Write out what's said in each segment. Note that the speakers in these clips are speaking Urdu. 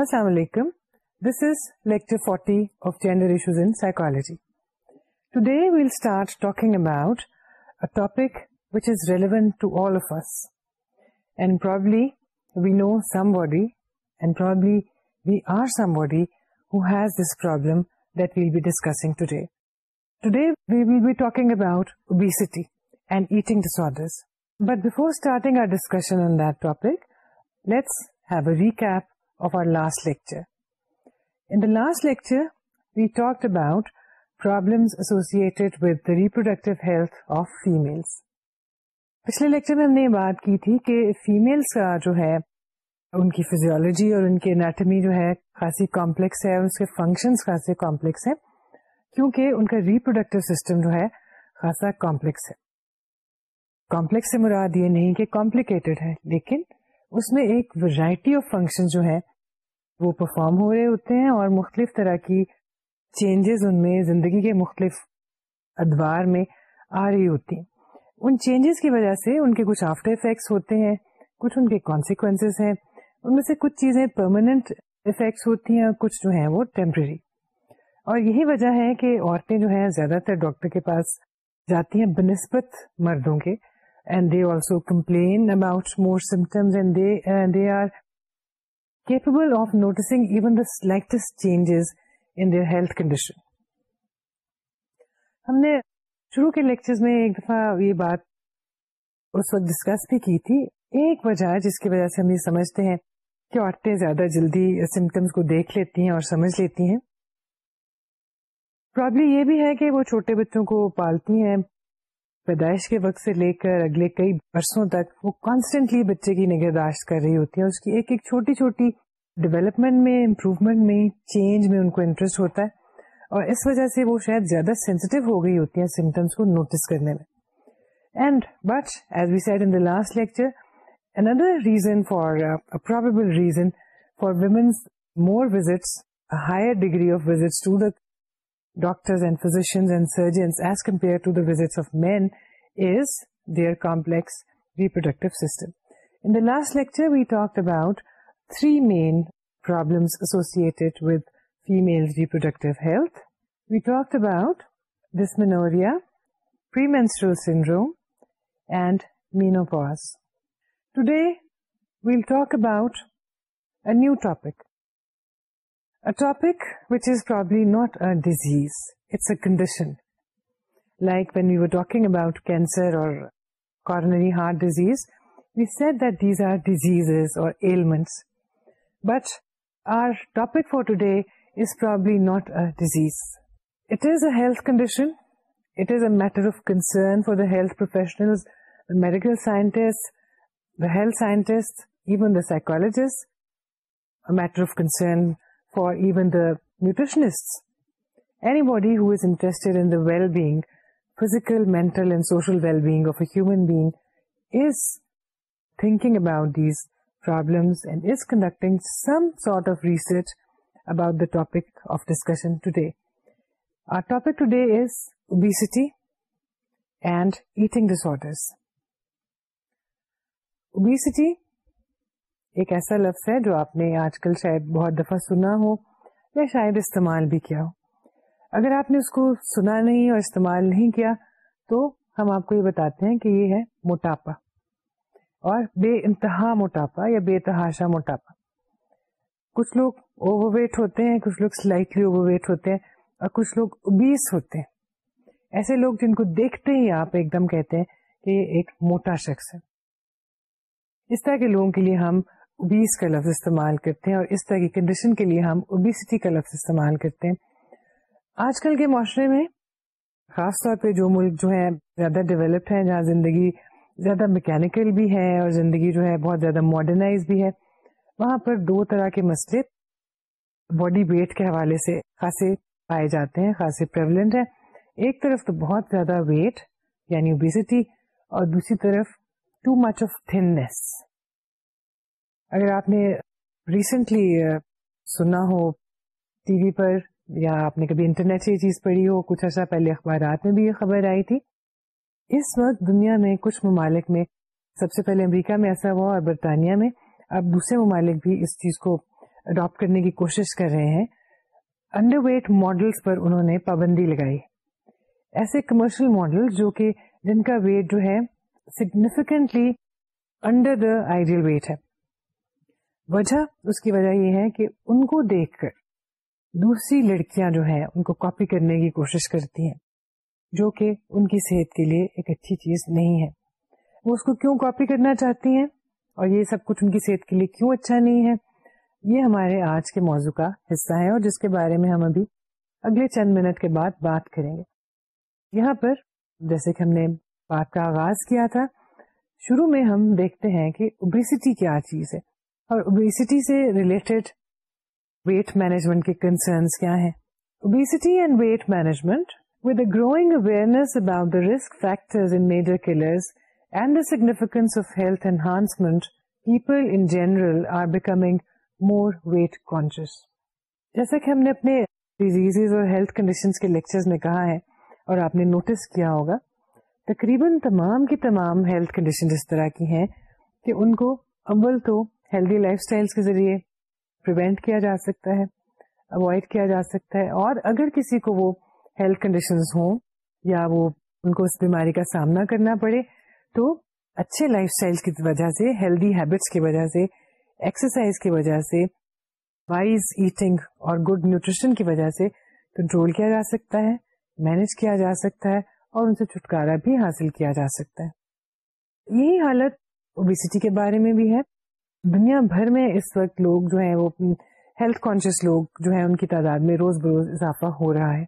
Assalamu alaikum. This is lecture 40 of Gender Issues in Psychology. Today we'll start talking about a topic which is relevant to all of us. And probably we know somebody, and probably we are somebody who has this problem that we'll be discussing today. Today we will be talking about obesity and eating disorders. But before starting our discussion on that topic, let's have a recap of our last lecture. In the last lecture, we talked about problems associated with the reproductive health of females. پچھلے لیکچر میں ہم نے یہ بات کی تھی کہ فیمیلس کا جو ہے ان کی فیزیولوجی اور ان کی انیٹمی جو ہے خاصی کمپلیکس ہے اس کے فنکشنس خاصے کمپلیکس ہیں کیونکہ ان کا ریپروڈکٹیو سسٹم جو ہے خاصا کمپلیکس ہے کمپلیکس سے مراد یہ نہیں کہ کمپلیکیٹڈ ہے لیکن اس میں ایک ویرائٹی آف فنکشن جو ہے وہ پرفارم ہو رہے ہوتے ہیں اور مختلف طرح کی چینجز ان میں زندگی کے مختلف ادوار میں آ رہی ہوتی ہیں ان چینجز کی وجہ سے ان کے کچھ آفٹر افیکٹس ہوتے ہیں کچھ ان کے کانسیکوینسز ہیں ان میں سے کچھ چیزیں پرماننٹ افیکٹس ہوتی ہیں اور کچھ جو ہیں وہ ٹیمپرری اور یہی وجہ ہے کہ عورتیں جو ہیں زیادہ تر ڈاکٹر کے پاس جاتی ہیں بنسبت مردوں کے and they also complain about more symptoms and they and they are capable of noticing even the slightest changes in their health condition ہم نے شروع کے لیکچر میں ایک دفعہ یہ بات اس وقت ڈسکس بھی کی تھی ایک وجہ جس کی وجہ سے ہم یہ سمجھتے ہیں کہ عورتیں زیادہ جلدی سمٹمس کو دیکھ لیتی ہیں اور سمجھ لیتی ہیں پرابلی یہ بھی ہے کہ وہ چھوٹے بچوں کو پالتی ہیں پیدائش کے وقت سے لے کر اگلے کئی برسوں تک وہ کانسٹینٹلی بچے کی نگہداشت کر رہی ہوتی ہے اس کی ایک ایک چھوٹی چھوٹی ڈیولپمنٹ میں امپروومنٹ میں چینج میں ان کو انٹرسٹ ہوتا ہے اور اس وجہ سے وہ شاید زیادہ سینسٹیو ہو گئی ہوتی ہیں سمٹمس کو نوٹس کرنے میں and but as we said in last lecture another reason for probable reason for women's more visits higher degree of visit to the doctors and physicians and surgeons as compared to the visits of men is their complex reproductive system. In the last lecture, we talked about three main problems associated with females' reproductive health. We talked about dysmenorrhea, premenstrual syndrome, and menopause. Today, we'll talk about a new topic a topic which is probably not a disease, it's a condition. Like when we were talking about cancer or coronary heart disease, we said that these are diseases or ailments. But our topic for today is probably not a disease. It is a health condition. It is a matter of concern for the health professionals, the medical scientists, the health scientists, even the psychologists. A matter of concern for even nutritionists physical میں topic of discussion today today is obesity and eating disorder obesity ایک ایسا لفظ ہے جو آپ نے آج کل شاید بہت دفعہ سنا ہو یا شاید استعمال بھی کیا ہو اگر آپ نے اس کو سنا نہیں اور استعمال نہیں کیا تو ہم آپ کو یہ بتاتے ہیں کہ یہ ہے موٹاپا اور بے انتہا موٹاپا یا بے تحاشا موٹاپا کچھ لوگ اوور ویٹ ہوتے ہیں کچھ لوگ سلائٹلی اوور ویٹ ہوتے ہیں اور کچھ لوگ اوبیس ہوتے ہیں ایسے لوگ جن کو دیکھتے ہی آپ ایک دم کہتے ہیں کہ یہ ایک موٹا شخص ہے اس طرح کے لوگوں کے لیے ہم اوبیس کا لفظ استعمال کرتے ہیں اور اس طرح کی کنڈیشن کے لیے ہم اوبیسٹی کا لفظ استعمال کرتے ہیں آج کل کے معاشرے میں خاص طور پہ جو ملک جو ہیں زیادہ ڈیولپڈ ہیں جہاں زندگی زیادہ میکینکل بھی ہے اور زندگی جو ہے بہت زیادہ ماڈرنائز بھی ہے وہاں پر دو طرح کے مسئلے باڈی ویٹ کے حوالے سے خاصے پائے جاتے ہیں خاصے پریولنٹ ہیں ایک طرف تو بہت زیادہ ویٹ یعنی اوبیسٹی اور دوسری طرف ٹو مچ آف تھنس اگر آپ نے ریسنٹلی سنا ہو ٹی وی پر یا آپ نے کبھی انٹرنیٹ سے یہ چیز پڑھی ہو کچھ عرصہ پہلے اخبارات میں بھی یہ خبر آئی تھی اس وقت دنیا میں کچھ ممالک میں سب سے پہلے امریکہ میں ایسا ہوا اور برطانیہ میں اب دوسرے ممالک بھی اس چیز کو اڈاپٹ کرنے کی کوشش کر رہے ہیں انڈر ویٹ ماڈلس پر انہوں نے پابندی لگائی ایسے کمرشل ماڈل جو کہ جن کا ویٹ جو ہے significantly under the ideal weight ہے وجہ اس کی وجہ یہ ہے کہ ان کو دیکھ کر دوسری لڑکیاں جو ہیں ان کو کاپی کرنے کی کوشش کرتی ہیں جو کہ ان کی صحت کے لیے ایک اچھی چیز نہیں ہے وہ اس کو کیوں کاپی کرنا چاہتی ہیں اور یہ سب کچھ ان کی صحت کے لیے کیوں اچھا نہیں ہے یہ ہمارے آج کے موضوع کا حصہ ہے اور جس کے بارے میں ہم ابھی اگلے چند منٹ کے بعد بات کریں گے یہاں پر جیسے کہ ہم نے بات کا آغاز کیا تھا شروع میں ہم دیکھتے ہیں کہ اوبیسٹی کیا چیز ہے اور اوبیسٹی سے ریلیٹڈ ویٹ مینجمنٹ کے کنسرنس کیا ہیں obesity and weight management with a growing about the the risk in major killers and significance of health enhancement people in general are becoming more weight conscious جیسا کہ ہم نے اپنے ڈیزیز اور ہیلتھ کنڈیشن کے لیکچر میں کہا ہے اور آپ نے نوٹس کیا ہوگا تقریباً تمام کی تمام ہیلتھ کنڈیشن اس طرح کی ہیں کہ ان کو اول تو ہیلدی لائف اسٹائل کے ذریعے پروینٹ کیا جا سکتا ہے اوائڈ کیا جا سکتا ہے اور اگر کسی کو وہ ہیلتھ کنڈیشنز ہوں یا وہ ان کو اس بیماری کا سامنا کرنا پڑے تو اچھے لائف اسٹائل کی وجہ سے ہیلدی ہیبٹس کی وجہ سے ایکسرسائز کی وجہ سے وائز ایٹنگ اور گڈ نیوٹریشن کی وجہ سے کنٹرول کیا جا سکتا ہے مینج کیا جا سکتا ہے اور ان سے چھٹکارا بھی حاصل کیا جا سکتا ہے یہی حالت اوبیسٹی کے بارے میں بھی ہے دنیا بھر میں اس وقت لوگ جو ہیں وہ ہیلتھ کانشیس لوگ جو ہیں ان کی تعداد میں روز بروز اضافہ ہو رہا ہے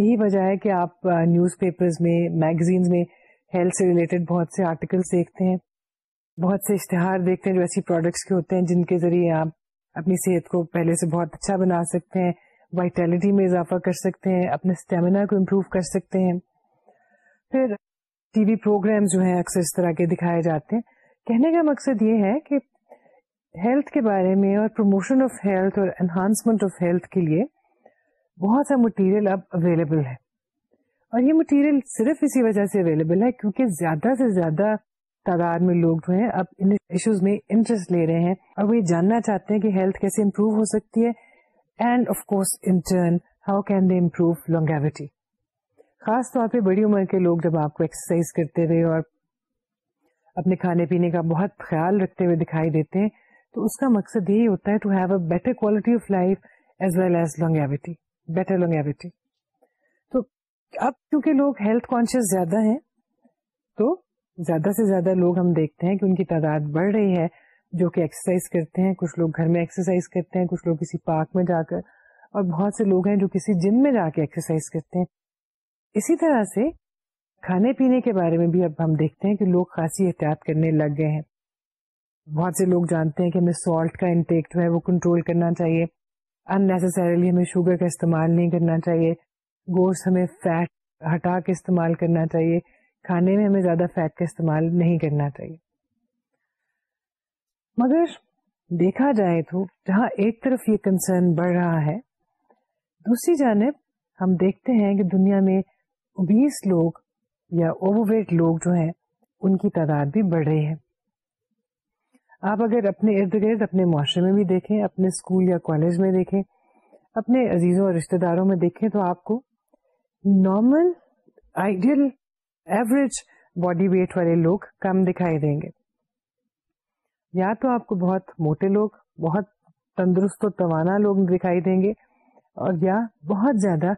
یہی وجہ ہے کہ آپ نیوز پیپرز میں میگزینز میں ہیلتھ سے ریلیٹڈ بہت سے آرٹیکلس دیکھتے ہیں بہت سے اشتہار دیکھتے ہیں جو ایسی پروڈکٹس کے ہوتے ہیں جن کے ذریعے آپ اپنی صحت کو پہلے سے بہت اچھا بنا سکتے ہیں وائٹیلٹی میں اضافہ کر سکتے ہیں اپنے اسٹیمنا کو امپروو کر سکتے ہیں پھر ٹی وی پروگرام جو ہیں اکثر اس طرح کے دکھائے جاتے ہیں کہنے کا مقصد یہ ہے کہ ہیلتھ کے بارے میں اور پروموشن آف ہیلتھ اور انہانسمنٹ آف ہیلتھ کے لیے بہت سا مٹیریل اب اویلیبل ہے اور یہ مٹیریل صرف اسی وجہ سے اویلیبل ہے کیونکہ زیادہ سے زیادہ تعداد میں لوگ جو ہیں اب ان ایشوز میں انٹرسٹ لے رہے ہیں اور وہ یہ جاننا چاہتے ہیں کہ ہیلتھ کیسے امپروو ہو سکتی ہے and of course in turn how can they improve longevity خاص طور پہ بڑی عمر کے لوگ جب آپ کو ایکسرسائز کرتے ہوئے اور اپنے کھانے پینے کا بہت خیال رکھتے ہوئے دکھائی دیتے ہیں تو اس کا مقصد یہی ہوتا ہے to have a better quality of life as well as longevity better longevity تو اب کیونکہ لوگ ہیلتھ کانشیس زیادہ ہیں تو زیادہ سے زیادہ لوگ ہم دیکھتے ہیں کہ ان کی تعداد بڑھ رہی ہے جو کہ ایکسرسائز کرتے ہیں کچھ لوگ گھر میں ایکسرسائز کرتے ہیں کچھ لوگ کسی پارک میں جا کر اور بہت سے لوگ ہیں جو کسی جم میں جا کے ایکسرسائز کرتے ہیں اسی طرح سے کھانے پینے کے بارے میں بھی اب ہم دیکھتے ہیں کہ لوگ خاصی احتیاط کرنے لگ گئے ہیں بہت سے لوگ جانتے ہیں کہ ہمیں سالٹ کا انٹیک جو ہے وہ کنٹرول کرنا چاہیے ان نیسسریلی ہمیں شوگر کا استعمال نہیں کرنا چاہیے گوشت ہمیں فیٹ ہٹا کے استعمال کرنا چاہیے کھانے میں ہمیں زیادہ فیٹ کا استعمال نہیں کرنا چاہیے مگر دیکھا جائے تو جہاں ایک طرف یہ کنسرن بڑھ رہا ہے دوسری جانب ہم دیکھتے ہیں کہ دنیا میں اوبیس لوگ یا اوور ویٹ لوگ جو ہیں ان کی تعداد بھی بڑھ رہی ہے آپ اگر اپنے ارد گرد اپنے معاشرے میں بھی دیکھیں اپنے اسکول یا کالج میں دیکھیں اپنے عزیزوں اور رشتے داروں میں دیکھیں تو آپ کو normal ideal average body weight والے لوگ کم دکھائی دیں گے یا تو آپ کو بہت موٹے لوگ بہت تندرست اور توانا لوگ دکھائی دیں گے اور یا بہت زیادہ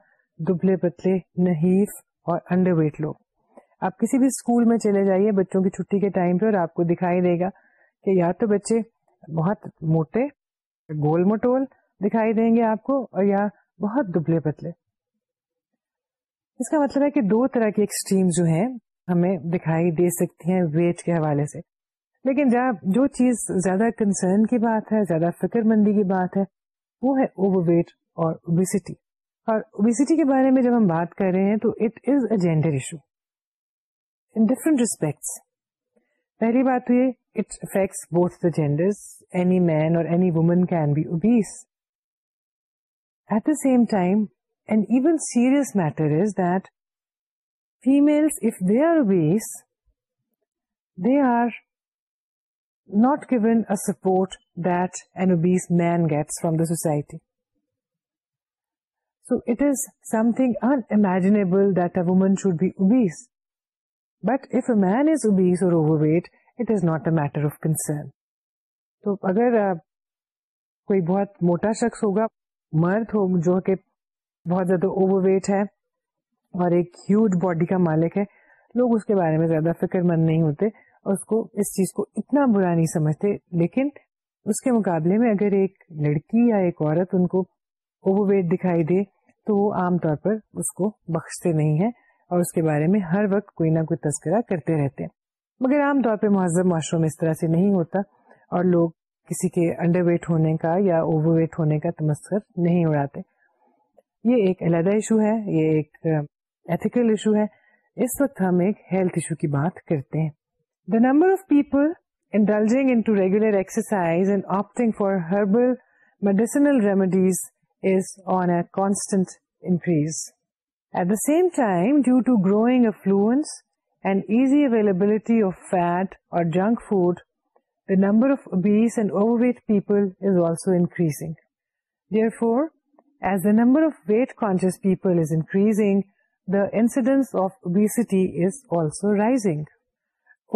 دبلے پتلے نہیف اور انڈر ویٹ لوگ آپ کسی بھی اسکول میں چلے جائیے بچوں کی چھٹی کے ٹائم پہ اور آپ کو دکھائی دے گا کہ یا تو بچے بہت موٹے گول مٹول دکھائی دیں گے آپ کو اور یا بہت دبلے پتلے اس کا مطلب ہے کہ دو طرح کی ایکسٹریم جو ہیں ہمیں دکھائی دے سکتی ہیں ویٹ کے حوالے سے لیکن جب جو چیز زیادہ کنسرن کی بات ہے زیادہ فکر مندی کی بات ہے وہ ہے اوور ویٹ اور اوبیسٹی اور اوبیسٹی کے بارے میں جب ہم بات کر رہے ہیں تو it is a gender issue in different respects پہلی بات تو یہ it affects both the genders. Any man or any woman can be obese. At the same time, an even serious matter is that females, if they are obese, they are not given a support that an obese man gets from the society. So it is something unimaginable that a woman should be obese. But if a man is obese or overweight, it is not a matter of concern تو اگر کوئی بہت موٹا شخص ہوگا مرد ہو جو کہ بہت زیادہ اوور ویٹ ہے اور ایک ہیوج باڈی کا مالک ہے لوگ اس کے بارے میں زیادہ فکر مند نہیں ہوتے اور اس کو اس چیز کو اتنا برا نہیں سمجھتے لیکن اس کے مقابلے میں اگر ایک لڑکی یا ایک عورت ان کو اوور ویٹ دکھائی دے تو وہ عام طور پر اس کو بخشتے نہیں ہے اور اس کے بارے میں ہر وقت کوئی نہ کوئی تذکرہ کرتے رہتے ہیں مگر عام طور پہ مہذب معاشروں میں اس طرح سے نہیں ہوتا اور لوگ کسی کے انڈر ویٹ ہونے کا یا اوور ویٹ ہونے کا تمسر نہیں اڑاتے یہ ایک علیحدہ ایشو ہے یہ ایک ایتھیکل ایشو ہے اس وقت ہم ایک ہیلتھ ایشو کی بات کرتے ہیں the number of people regular exercise opting for herbal medicinal remedies is on a constant increase at the time growing affluence and easy available is also rising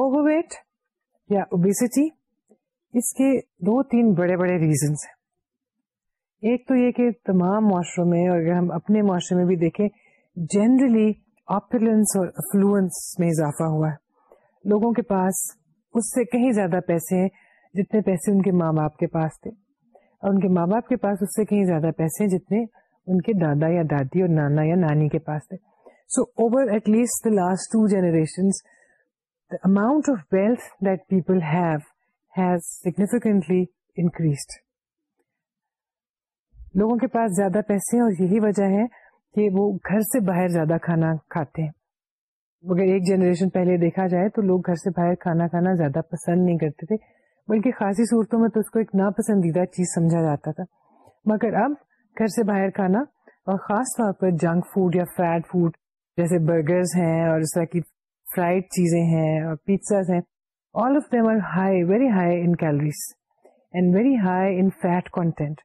overweight یا اوبیسٹی اس کے دو تین بڑے بڑے ریزنس ہیں ایک تو یہ کہ تمام معاشروں میں اور اگر ہم اپنے معاشرے میں بھی دیکھیں جنرلی آپلنس اور افلوئنس میں اضافہ ہوا ہے لوگوں کے پاس اس سے کہیں زیادہ پیسے ہیں جتنے پیسے ان کے ماں باپ کے پاس تھے اور ان کے ماں باپ کے پاس اس سے کہیں زیادہ پیسے ہیں جتنے ان کے دادا یا دادی اور نانا یا نانی کے پاس تھے so over at least the last two generation amount of wealth that people have has significantly increased لوگوں کے پاس زیادہ پیسے ہیں اور یہی وجہ ہے کہ وہ گھر سے باہر زیادہ کھانا کھاتے ہیں اگر ایک جنریشن پہلے دیکھا جائے تو لوگ گھر سے باہر کھانا کھانا زیادہ پسند نہیں کرتے تھے بلکہ خاصی صورتوں میں تو اس کو ایک ناپسندیدہ چیز سمجھا جاتا تھا مگر اب گھر سے باہر کھانا اور خاص طور پر جنک فوڈ یا فیٹ فوڈ جیسے برگرز ہیں اور اس طرح کی فرائڈ چیزیں ہیں اور پیزاز ہیں all of them are high very high in calories and very high in fat content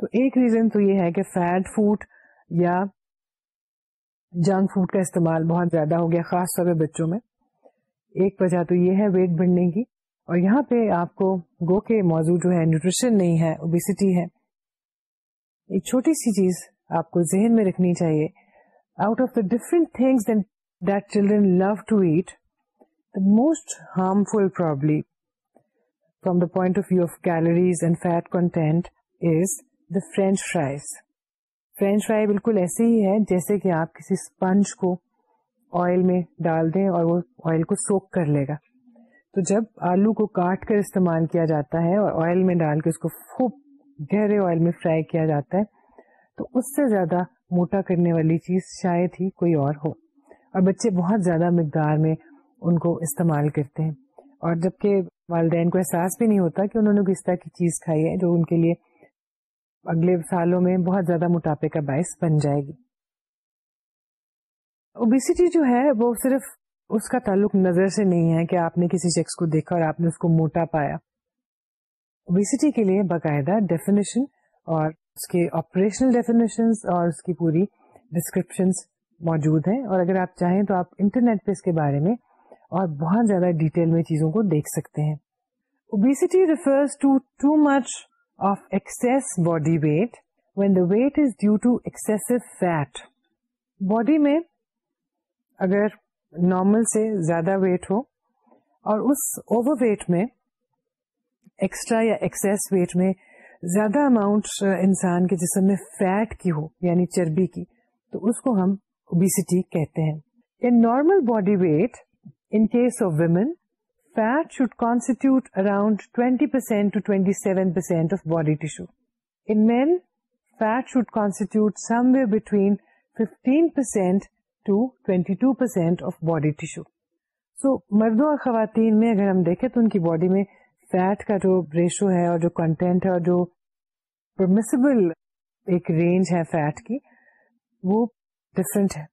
تو ایک ریزن تو یہ ہے کہ فیٹ فوڈ یا جنک فوڈ کا استعمال بہت زیادہ ہو گیا خاص طور پہ بچوں میں ایک وجہ تو یہ ہے ویٹ بڑھنے کی اور یہاں پہ آپ کو گو کے موضوع جو ہے نیوٹریشن نہیں ہے اوبیسٹی ہے ایک چھوٹی سی چیز آپ کو ذہن میں رکھنی چاہیے out of the different things that children love to eat the most harmful problem from the point of view of calories and fat content is the French fries French fry بالکل ایسے ہی ہے جیسے کہ آپ کسی اسپنج کو آئل میں ڈال دیں اور وہ آئل کو سوک کر لے گا تو جب آلو کو کاٹ کر استعمال کیا جاتا ہے اور آئل میں ڈال کے اس کو خوب گہرے آئل میں فرائی کیا جاتا ہے تو اس سے زیادہ موٹا کرنے والی چیز شاید ہی کوئی اور ہو اور بچے بہت زیادہ مقدار میں ان کو استعمال کرتے ہیں اور جبکہ والدین کو احساس بھی نہیں ہوتا کہ انہوں نے کس طرح کی چیز کھائی ہے جو ان کے لیے اگلے سالوں میں بہت زیادہ موٹاپے کا باعث بن جائے گی اوبیسٹی جو ہے وہ صرف اس کا تعلق نظر سے نہیں ہے کہ آپ نے کسی شخص کو دیکھا اور آپ نے اس کو موٹا پایا اوبیسٹی کے لیے باقاعدہ ڈیفینیشن اور اس کے آپریشنل ڈیفینیشن اور اس کی پوری ڈسکرپشن موجود ہیں اور اگر آپ چاہیں تو آپ انٹرنیٹ پہ اس کے بارے میں اور بہت زیادہ ڈیٹیل میں چیزوں کو دیکھ سکتے ہیں obesity refers to too much body weight when the weight is due to excess fat body میں اگر نارمل سے زیادہ ویٹ ہو اور اس اوور ویٹ میں ایکسٹرا یا excess ویٹ میں زیادہ اماؤنٹ انسان کے جسم میں فیٹ کی ہو یعنی چربی کی تو اس کو ہم اوبیسٹی کہتے ہیں in normal body weight in case of women fat should constitute around 20% to to of body tissue. Of body tissue fat should somewhere some 15% to 22% to body tissue. So, of body tissue so مردوں اور خواتین میں اگر ہم دیکھیں تو ان کی باڈی میں فیٹ کا جو ریشو ہے اور جو کنٹینٹ ہے اور جو پرمیسبل ایک رینج ہے فیٹ کی وہ ڈفرینٹ ہے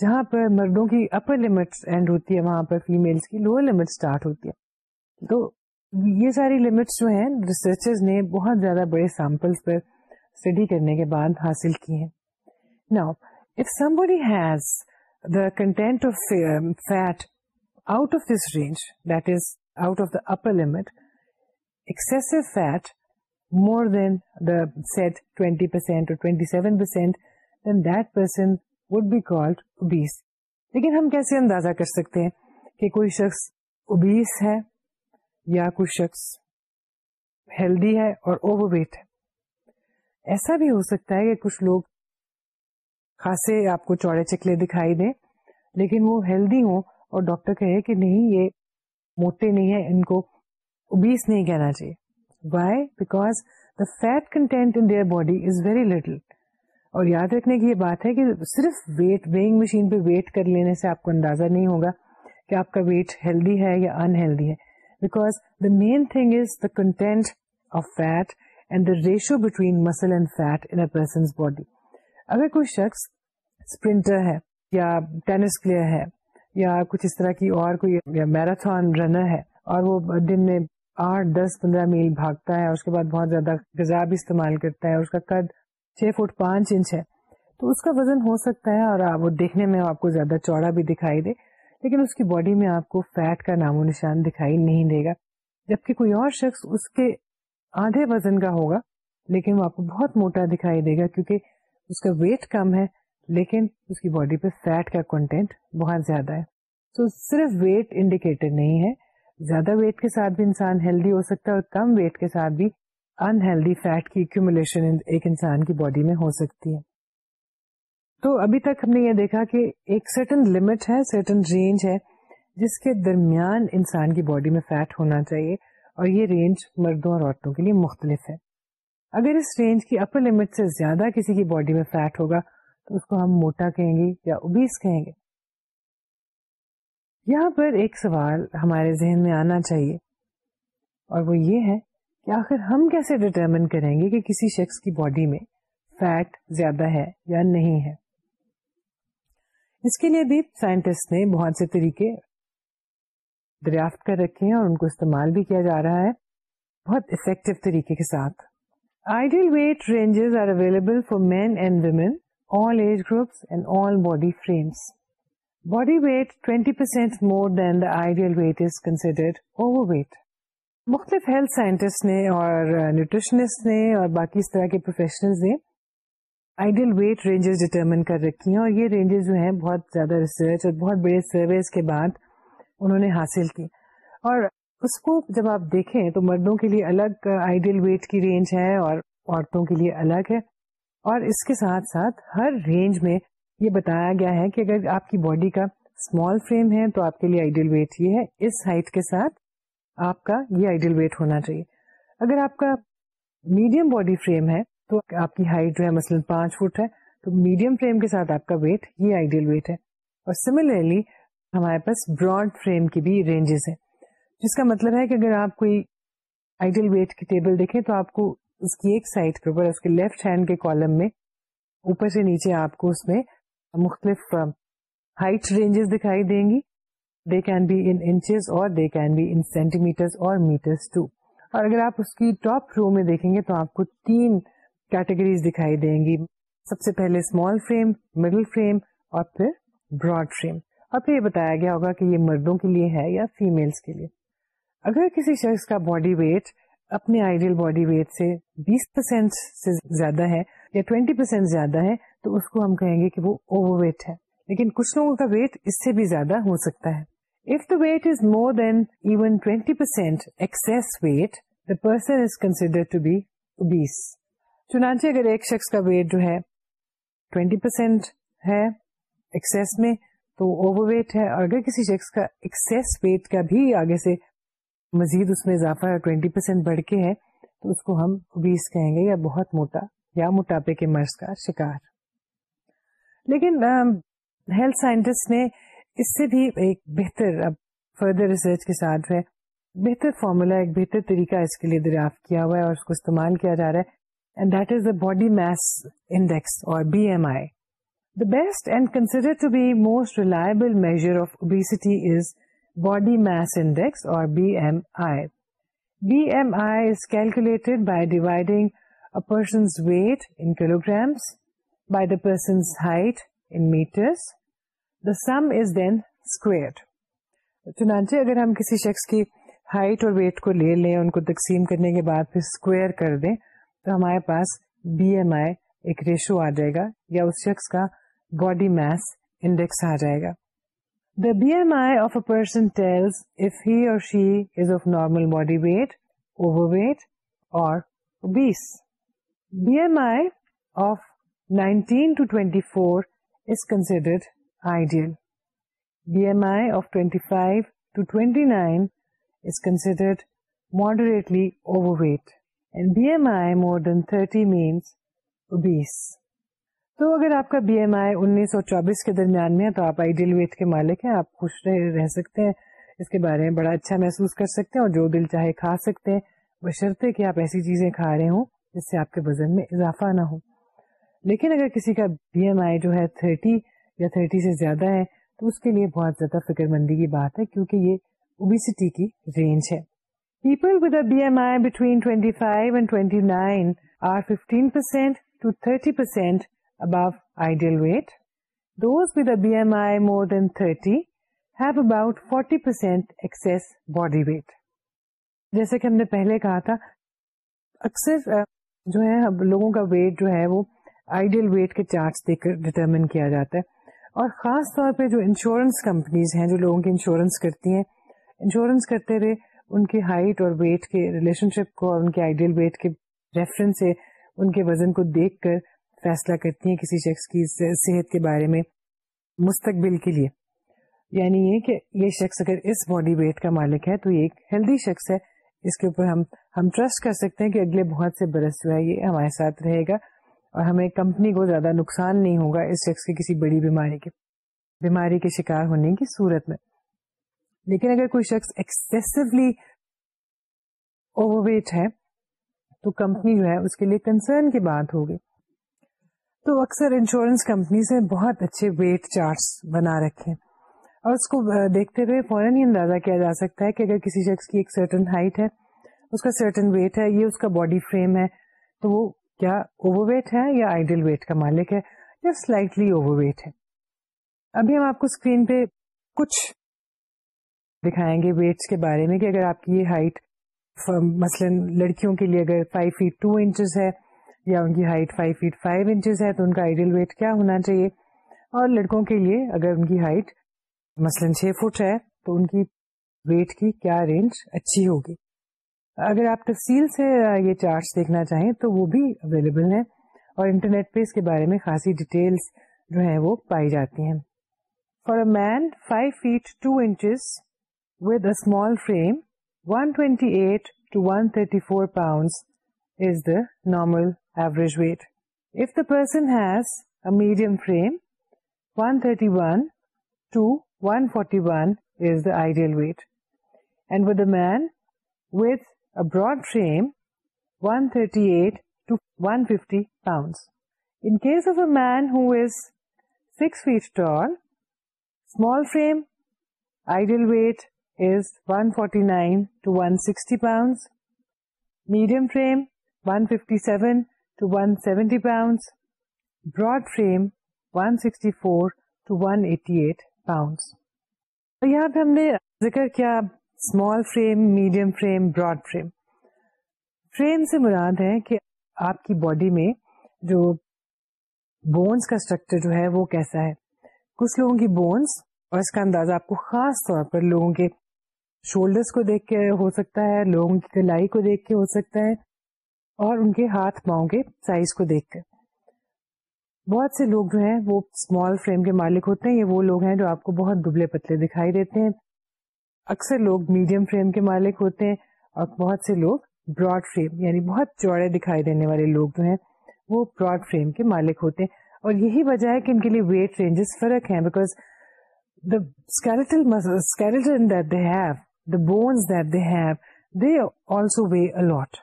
جہاں پر مردوں کی اپر لمٹس اینڈ ہوتی ہے وہاں پر فیمیلس کی لوور لمٹ اسٹارٹ ہوتی ہے تو یہ ساری لمٹس جو ہیں ریسرچرز نے بہت زیادہ بڑے سیمپلس پر اسٹڈی کرنے کے بعد حاصل کی ہیں نا if some has the content of fat out of this range that is out of the upper limit excess fat more than the said 20% or 27% then that person would be called obese لیکن ہم کیسے اندازہ کر سکتے ہیں کہ کوئی شخص اوبیس ہے یا کوئی شخص ہیلدی ہے اور اوور ویٹ ہے ایسا بھی ہو سکتا ہے کہ کچھ لوگ خاصے آپ کو چوڑے چکلے دکھائی دیں لیکن وہ ہیلدی ہوں اور ڈاکٹر کہے کہ نہیں یہ موٹے نہیں ہے ان کو اوبیس نہیں کہنا چاہیے why the fat content in their body is very little اور یاد رکھنے کی یہ بات ہے کہ صرف ویٹ مشین پہ ویٹ کر لینے سے آپ کو اندازہ نہیں ہوگا کہ آپ کا ویٹ ہیلدی ہے یا انہیلدی ہے because the the the main thing is content of fat fat and and ratio between muscle in body اگر کوئی شخص اسپرنٹر ہے یا ٹینس پلیئر ہے یا کچھ اس طرح کی اور کوئی میراتھن رنر ہے اور وہ دن میں آٹھ دس پندرہ میل بھاگتا ہے اس کے بعد بہت زیادہ غذا بھی استعمال کرتا ہے اس کا قد چھ فٹ پانچ انچ ہے تو اس کا وزن ہو سکتا ہے اور وہ دیکھنے میں آپ کو زیادہ چوڑا بھی دکھائی دے لیکن اس کی باڈی میں آپ کو فیٹ کا نام و نشان دکھائی نہیں دے گا جبکہ کوئی اور شخص اس کے آدھے وزن کا ہوگا لیکن وہ آپ کو بہت موٹا دکھائی دے گا کیونکہ اس کا ویٹ کم ہے لیکن اس کی باڈی پہ فیٹ کا کنٹینٹ بہت زیادہ ہے تو صرف ویٹ انڈیکیٹر نہیں ہے زیادہ ویٹ کے ساتھ بھی انسان ہیلدی ہو سکتا ہے اور کم ویٹ کے ساتھ بھی انہیلدی فیٹ کی ایکومولیشن ایک انسان کی باڈی میں ہو سکتی ہے تو ابھی تک ہم نے یہ دیکھا کہ ایک سرٹن لمٹ ہے سرٹن رینج ہے جس کے درمیان انسان کی باڈی میں فیٹ ہونا چاہیے اور یہ رینج مردوں اور عورتوں کے لیے مختلف ہے اگر اس رینج کی اپر لمٹ سے زیادہ کسی کی باڈی میں فیٹ ہوگا تو اس کو ہم موٹا کہیں گے یا اوبیس کہیں گے یہاں پر ایک سوال ہمارے ذہن میں آنا چاہیے اور وہ یہ ہے یا آخر ہم کیسے ڈٹرمن کریں گے کہ کسی شخص کی باڈی میں فیٹ زیادہ ہے یا نہیں ہے اس کے لیے بھی سائنٹسٹ نے بہت سے طریقے دریافت کر رکھے ہیں اور ان کو استعمال بھی کیا جا رہا ہے بہت افیکٹو طریقے کے ساتھ ideal weight ranges are available for men and all all age groups and body frames body weight twenty percent more than the ideal weight is considered overweight مختلف ہیلتھ سائنٹسٹ نے اور نیوٹریشنسٹ نے اور باقی اس طرح کے پروفیشنل نے آئیڈیل ویٹ رینجز ڈیٹرمن کر رکھی ہیں اور یہ رینجز جو ہیں بہت زیادہ ریسرچ اور بہت بڑے سرویز کے بعد انہوں نے حاصل کی اور اس کو جب آپ دیکھیں تو مردوں کے لیے الگ آئیڈیل ویٹ کی رینج ہے اور عورتوں کے لیے الگ ہے اور اس کے ساتھ ساتھ ہر رینج میں یہ بتایا گیا ہے کہ اگر آپ کی باڈی کا اسمال فریم ہے تو آپ کے لیے آئیڈیل ویٹ یہ ہے اس ہائٹ کے ساتھ آپ کا یہ آئیڈیل ویٹ ہونا چاہیے اگر آپ کا میڈیم باڈی فریم ہے تو آپ کی ہائٹ جو ہے مثلاً پانچ فٹ ہے تو میڈیم فریم کے ساتھ آپ کا ویٹ یہ آئیڈیل ویٹ ہے اور سملرلی ہمارے پاس براڈ فریم کی بھی رینجز ہے جس کا مطلب ہے کہ اگر آپ کوئی آئیڈیل ویٹ کی ٹیبل دیکھیں تو آپ کو اس کی ایک سائڈ کے اوپر اس کے لیفٹ ہینڈ کے کالم میں اوپر سے نیچے آپ کو اس میں مختلف ہائٹ رینجز دکھائی دیں گی دے can be inches or they can be in centimetre or metres too اور اگر آپ اس کی ٹاپ رو میں دیکھیں گے تو آپ کو تین کیٹیگریز دکھائی دیں گی سب سے پہلے اسمال فریم مڈل فریم اور پھر براڈ فریم اور پھر یہ بتایا گیا ہوگا کہ یہ مردوں کے لیے ہے یا فیملس کے لیے اگر کسی شخص کا باڈی ویٹ اپنے آئیڈیل باڈی ویٹ سے بیس پرسینٹ سے زیادہ ہے یا ٹوینٹی پرسینٹ زیادہ ہے تو اس کو ہم کہیں گے کہ وہ اوور ویٹ ہے لیکن کچھ لوگوں کا ویٹ اس سے بھی زیادہ ہو سکتا ہے If the weight is more than even 20% excess weight, the person is considered to be obese. چنانچہ اگر ایک شخص کا ویٹ جو ہے 20% پرسینٹ ہے ایکسس میں تو اوور ویٹ ہے اور اگر کسی شخص کا ایکسس ویٹ کا بھی آگے سے مزید اس میں اضافہ ہے ٹوینٹی پرسینٹ بڑھ کے ہے تو اس کو ہم بیس کہیں گے یا بہت موٹا یا موٹاپے کے مرض کا شکار لیکن ہیلتھ uh, سائنٹسٹ نے اس سے بھی ایک بہتر اب فردر ریسرچ کے ساتھ ہے بہتر فارمولا ایک بہتر طریقہ اس کے لیے دریافت کیا ہوا ہے اور اس کو استعمال کیا جا رہا ہے and that is the body mass index اور B M I the best and consider to be most reliable measure of obesity is body mass index اور B M I B M I is calculated by dividing person's weight in kilograms by the person's height in metres sum is then square چنانچہ اگر ہم کسی شخص کی ہائٹ اور ویٹ کو لے لیں ان کو تقسیم کرنے کے بعد پھر کر دیں تو ہمارے پاس بی ایم آئی ایک ریشو آ جائے گا یا اس شخص کا باڈی میس انڈیکس آ جائے گا the B M I of a person tells if he اور she is of normal body weight overweight اور بیس B M I of nineteen to twenty four is considered ideal. BMI of 25 to 29 is considered moderately overweight and BMI more than 30 means obese. تو اگر آپ کا بی ایم آئی انیس اور چوبیس کے درمیان میں ہے تو آپ آئیڈیل ویٹ کے مالک ہیں آپ خوش رہ, رہ سکتے ہیں اس کے بارے میں بڑا اچھا محسوس کر سکتے ہیں اور جو دل چاہے کھا سکتے ہیں بشرطے کہ آپ ایسی چیزیں کھا رہے ہوں جس سے آپ کے وزن میں اضافہ نہ ہو لیکن اگر کسی کا بی ایم آئی جو ہے تھرٹی یا تھرٹی سے زیادہ ہے تو اس کے لیے بہت زیادہ فکر مندی کی بات ہے کیونکہ یہ اوبیسٹی کی رینج ہے people with a B M I five twenty ideal weight those with M I more than thirty have about forty percent excess body weight جیسے کہ ہم نے پہلے کہا تھا اکثر جو ہے لوگوں کا ویٹ جو ہے وہ آئیڈیل ویٹ کے چارٹس دیکھ کر ڈیٹرمن کیا جاتا ہے اور خاص طور پہ جو انشورنس کمپنیز ہیں جو لوگوں کی انشورنس کرتی ہیں انشورنس کرتے ہوئے ان کی ہائٹ اور ویٹ کے ریلیشن شپ کو اور ان کے آئیڈیل ویٹ کے ریفرنس سے ان کے وزن کو دیکھ کر فیصلہ کرتی ہیں کسی شخص کی صحت کے بارے میں مستقبل کے لیے یعنی یہ کہ یہ شخص اگر اس باڈی ویٹ کا مالک ہے تو یہ ایک ہیلدی شخص ہے اس کے اوپر ہم ہم ٹرسٹ کر سکتے ہیں کہ اگلے بہت سے برس جو ہے یہ ہمارے ساتھ رہے گا اور ہمیں کمپنی کو زیادہ نقصان نہیں ہوگا اس شخص کی کسی بڑی بیماری کے بیماری کے شکار ہونے کی صورت میں لیکن اگر کوئی شخص ایکسیسولی اوور ویٹ ہے تو کمپنی جو ہے اس کے لیے کنسرن کی بات ہوگی تو اکثر انشورنس کمپنی سے بہت اچھے ویٹ چارٹس بنا رکھے اور اس کو دیکھتے ہوئے فوراً ہی اندازہ کیا جا سکتا ہے کہ اگر کسی شخص کی ایک سرٹن ہائٹ ہے اس کا سرٹن ویٹ ہے یہ اس کا باڈی فریم ہے تو وہ کیا اوور ویٹ ہے یا آئیڈیل ویٹ کا مالک ہے یا سلائٹلی اوور ویٹ ہے ابھی ہم آپ کو اسکرین پہ کچھ دکھائیں گے ویٹس کے بارے میں کہ اگر آپ کی یہ ہائٹ مثلا لڑکیوں کے لیے اگر 5 فیٹ ٹو انچیز ہے یا ان کی ہائٹ 5 فیٹ فائیو انچیز ہے تو ان کا آئیڈیل ویٹ کیا ہونا چاہیے اور لڑکوں کے لیے اگر ان کی ہائٹ مثلاً 6 فٹ ہے تو ان کی ویٹ کی کیا رینج اچھی ہوگی اگر آپ تفصیل سے یہ چارٹس دیکھنا چاہیں تو وہ بھی اویلیبل ہیں اور انٹرنیٹ پہ اس کے بارے میں خاصی ڈیٹیلس جو ہیں وہ پائی جاتی ہیں for a man five feet two inches frame one twenty eight four pound is the normal average weight if the person has a medium frame one thirty one to one forty one is the ideal weight and a man with broad frame one thirty eight fifty pounds in case of a man whose سکسٹر small frame ideal weight is one forty ninety pounds medium frame one fifty seven to one seventy pounds broad frame one sixty four to one eighty eight pounds یہاں پہ ہم نے ذکر کیا small frame medium frame broad frame frame سے مراد ہے کہ آپ کی باڈی میں جو بونس کا اسٹرکچر جو ہے وہ کیسا ہے کچھ لوگوں کی بونس اور اس کا انداز آپ کو خاص طور پر لوگوں کے شولڈرس کو دیکھ کے ہو سکتا ہے لوگوں کی کلائی کو دیکھ کے ہو سکتا ہے اور ان کے ہاتھ پاؤں کے سائز کو دیکھ کر بہت سے لوگ جو ہیں وہ اسمال فریم کے مالک ہوتے ہیں یہ وہ لوگ ہیں جو آپ کو بہت دبلے پتلے دکھائی دیتے ہیں اکثر لوگ میڈیم فریم کے مالک ہوتے ہیں اور بہت سے لوگ براڈ فریم یعنی بہت چوڑے دکھائی دینے والے لوگ جو ہیں وہ براڈ فریم کے مالک ہوتے ہیں اور یہی وجہ ہے کہ ان کے لیے ویٹ رینجز فرق ہیں because the the skeleton that that they they have have bones they also weigh allot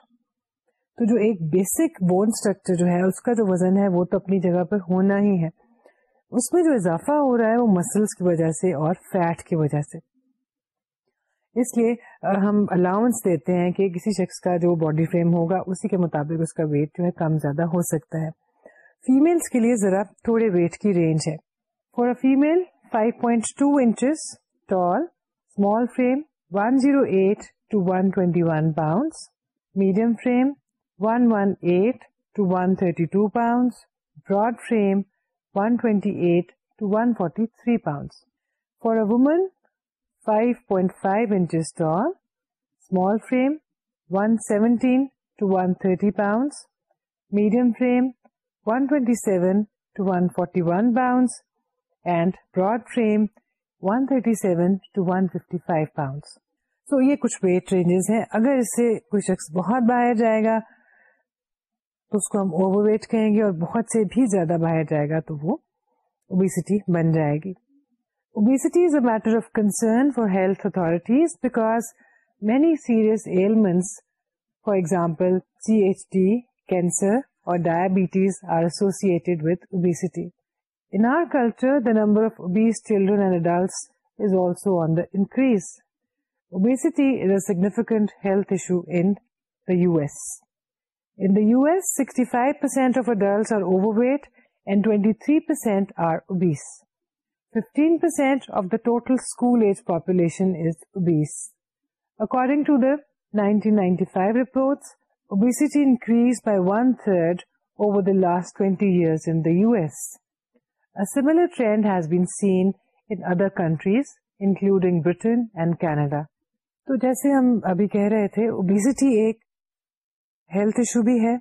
تو جو ایک بیسک بون اسٹرکچر جو ہے اس کا جو وزن ہے وہ تو اپنی جگہ پر ہونا ہی ہے اس میں جو اضافہ ہو رہا ہے وہ مسلس کی وجہ سے اور فیٹ کی وجہ سے اس لیے ہم الاؤنس دیتے ہیں کہ کسی شخص کا جو باڈی فریم ہوگا اسی کے مطابق اس کا ویٹ جو ہے کم زیادہ ہو سکتا ہے فیملس کے لیے ذرا تھوڑے ویٹ کی رینج ہے for a female five point two tall small frame one zero eight to one twenty one pounds medium frame one one eight to one thirty two pounds broad frame one twenty eight to one forty three pounds woman 5.5 inches tall, small frame 117 to 130 pounds, medium frame 127 to 141 pounds, and broad frame 137 to 155 pounds. So یہ کچھ ویٹ رینجز ہیں اگر اس سے کوئی شخص بہت باہر جائے گا تو اس کو ہم اوور ویٹ کہیں گے اور بہت سے بھی زیادہ باہر جائے گا تو وہ اوبیسٹی بن جائے گی obesity is a concern for health authorities because many serious ailments for example C H disease اور diabetes are associated obesity number of obese children and adults obesity is a significant sixty five and twenty three percent are obese fifteen total school age population obese according to this nineteen obesity increase by one third over the last similar trend has bad in other countries including Britain and Canada تو جیسے ہم ابھی کہہ رہے تھے اوبیسٹی ایک ہیلتھ ایشو بھی ہے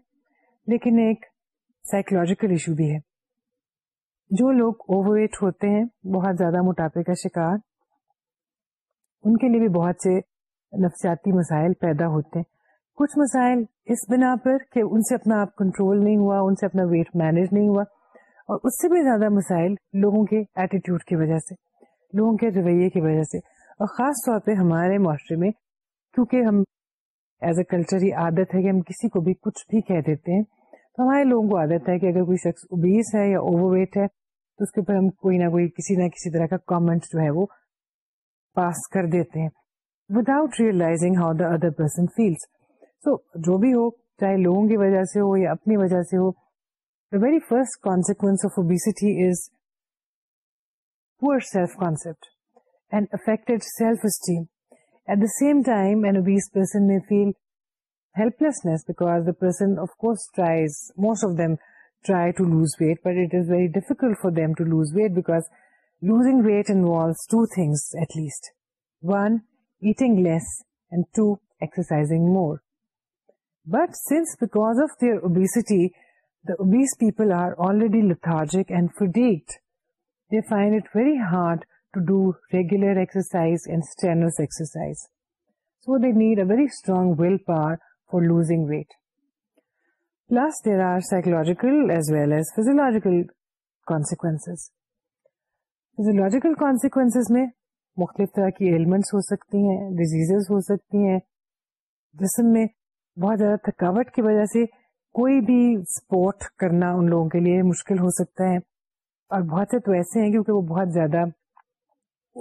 لیکن ایک سائکولوجیکل ایشو بھی ہے جو لوگ اوور ویٹ ہوتے ہیں بہت زیادہ موٹاپے کا شکار ان کے لیے بھی بہت سے نفسیاتی مسائل پیدا ہوتے ہیں کچھ مسائل اس بنا پر کہ ان سے اپنا آپ کنٹرول نہیں ہوا ان سے اپنا ویٹ مینج نہیں ہوا اور اس سے بھی زیادہ مسائل لوگوں کے ایٹیٹیوڈ کی وجہ سے لوگوں کے رویے کی وجہ سے اور خاص طور پہ ہمارے معاشرے میں کیونکہ ہم ایز اے کلچر یہ عادت ہے کہ ہم کسی کو بھی کچھ بھی کہہ دیتے ہیں ہمارے لوگوں کو عادت ہے کہ اگر کوئی شخص اوبیس ہے یا اوور ویٹ ہے تو اس کے اوپر ہم کوئی نہ کوئی کسی نہ کسی طرح کا کامنٹ جو ہے وہ پاس کر دیتے ہیں without realizing how the other person feels so جو بھی ہو چاہے لوگوں کی وجہ سے ہو یا اپنی وجہ سے ہو the very first consequence of obesity is poor self concept and self esteem at the same time obese person میں feel helplessness because it for them to lose weight losing at least less and to exercise but since because of their obesity those people are already they find it very hard to do regular very strong will power for losing weight. Plus, there are psychological as well as physiological consequences. Physiological consequences میں مختلف طرح کی ایلیمنٹس ہو سکتی ہیں ڈیزیز ہو سکتی ہیں جسم میں بہت زیادہ تھکاوٹ کی وجہ سے کوئی بھی سپورٹ کرنا ان لوگوں کے لیے مشکل ہو سکتا ہے اور بہت سے تو ایسے ہیں کیونکہ وہ بہت زیادہ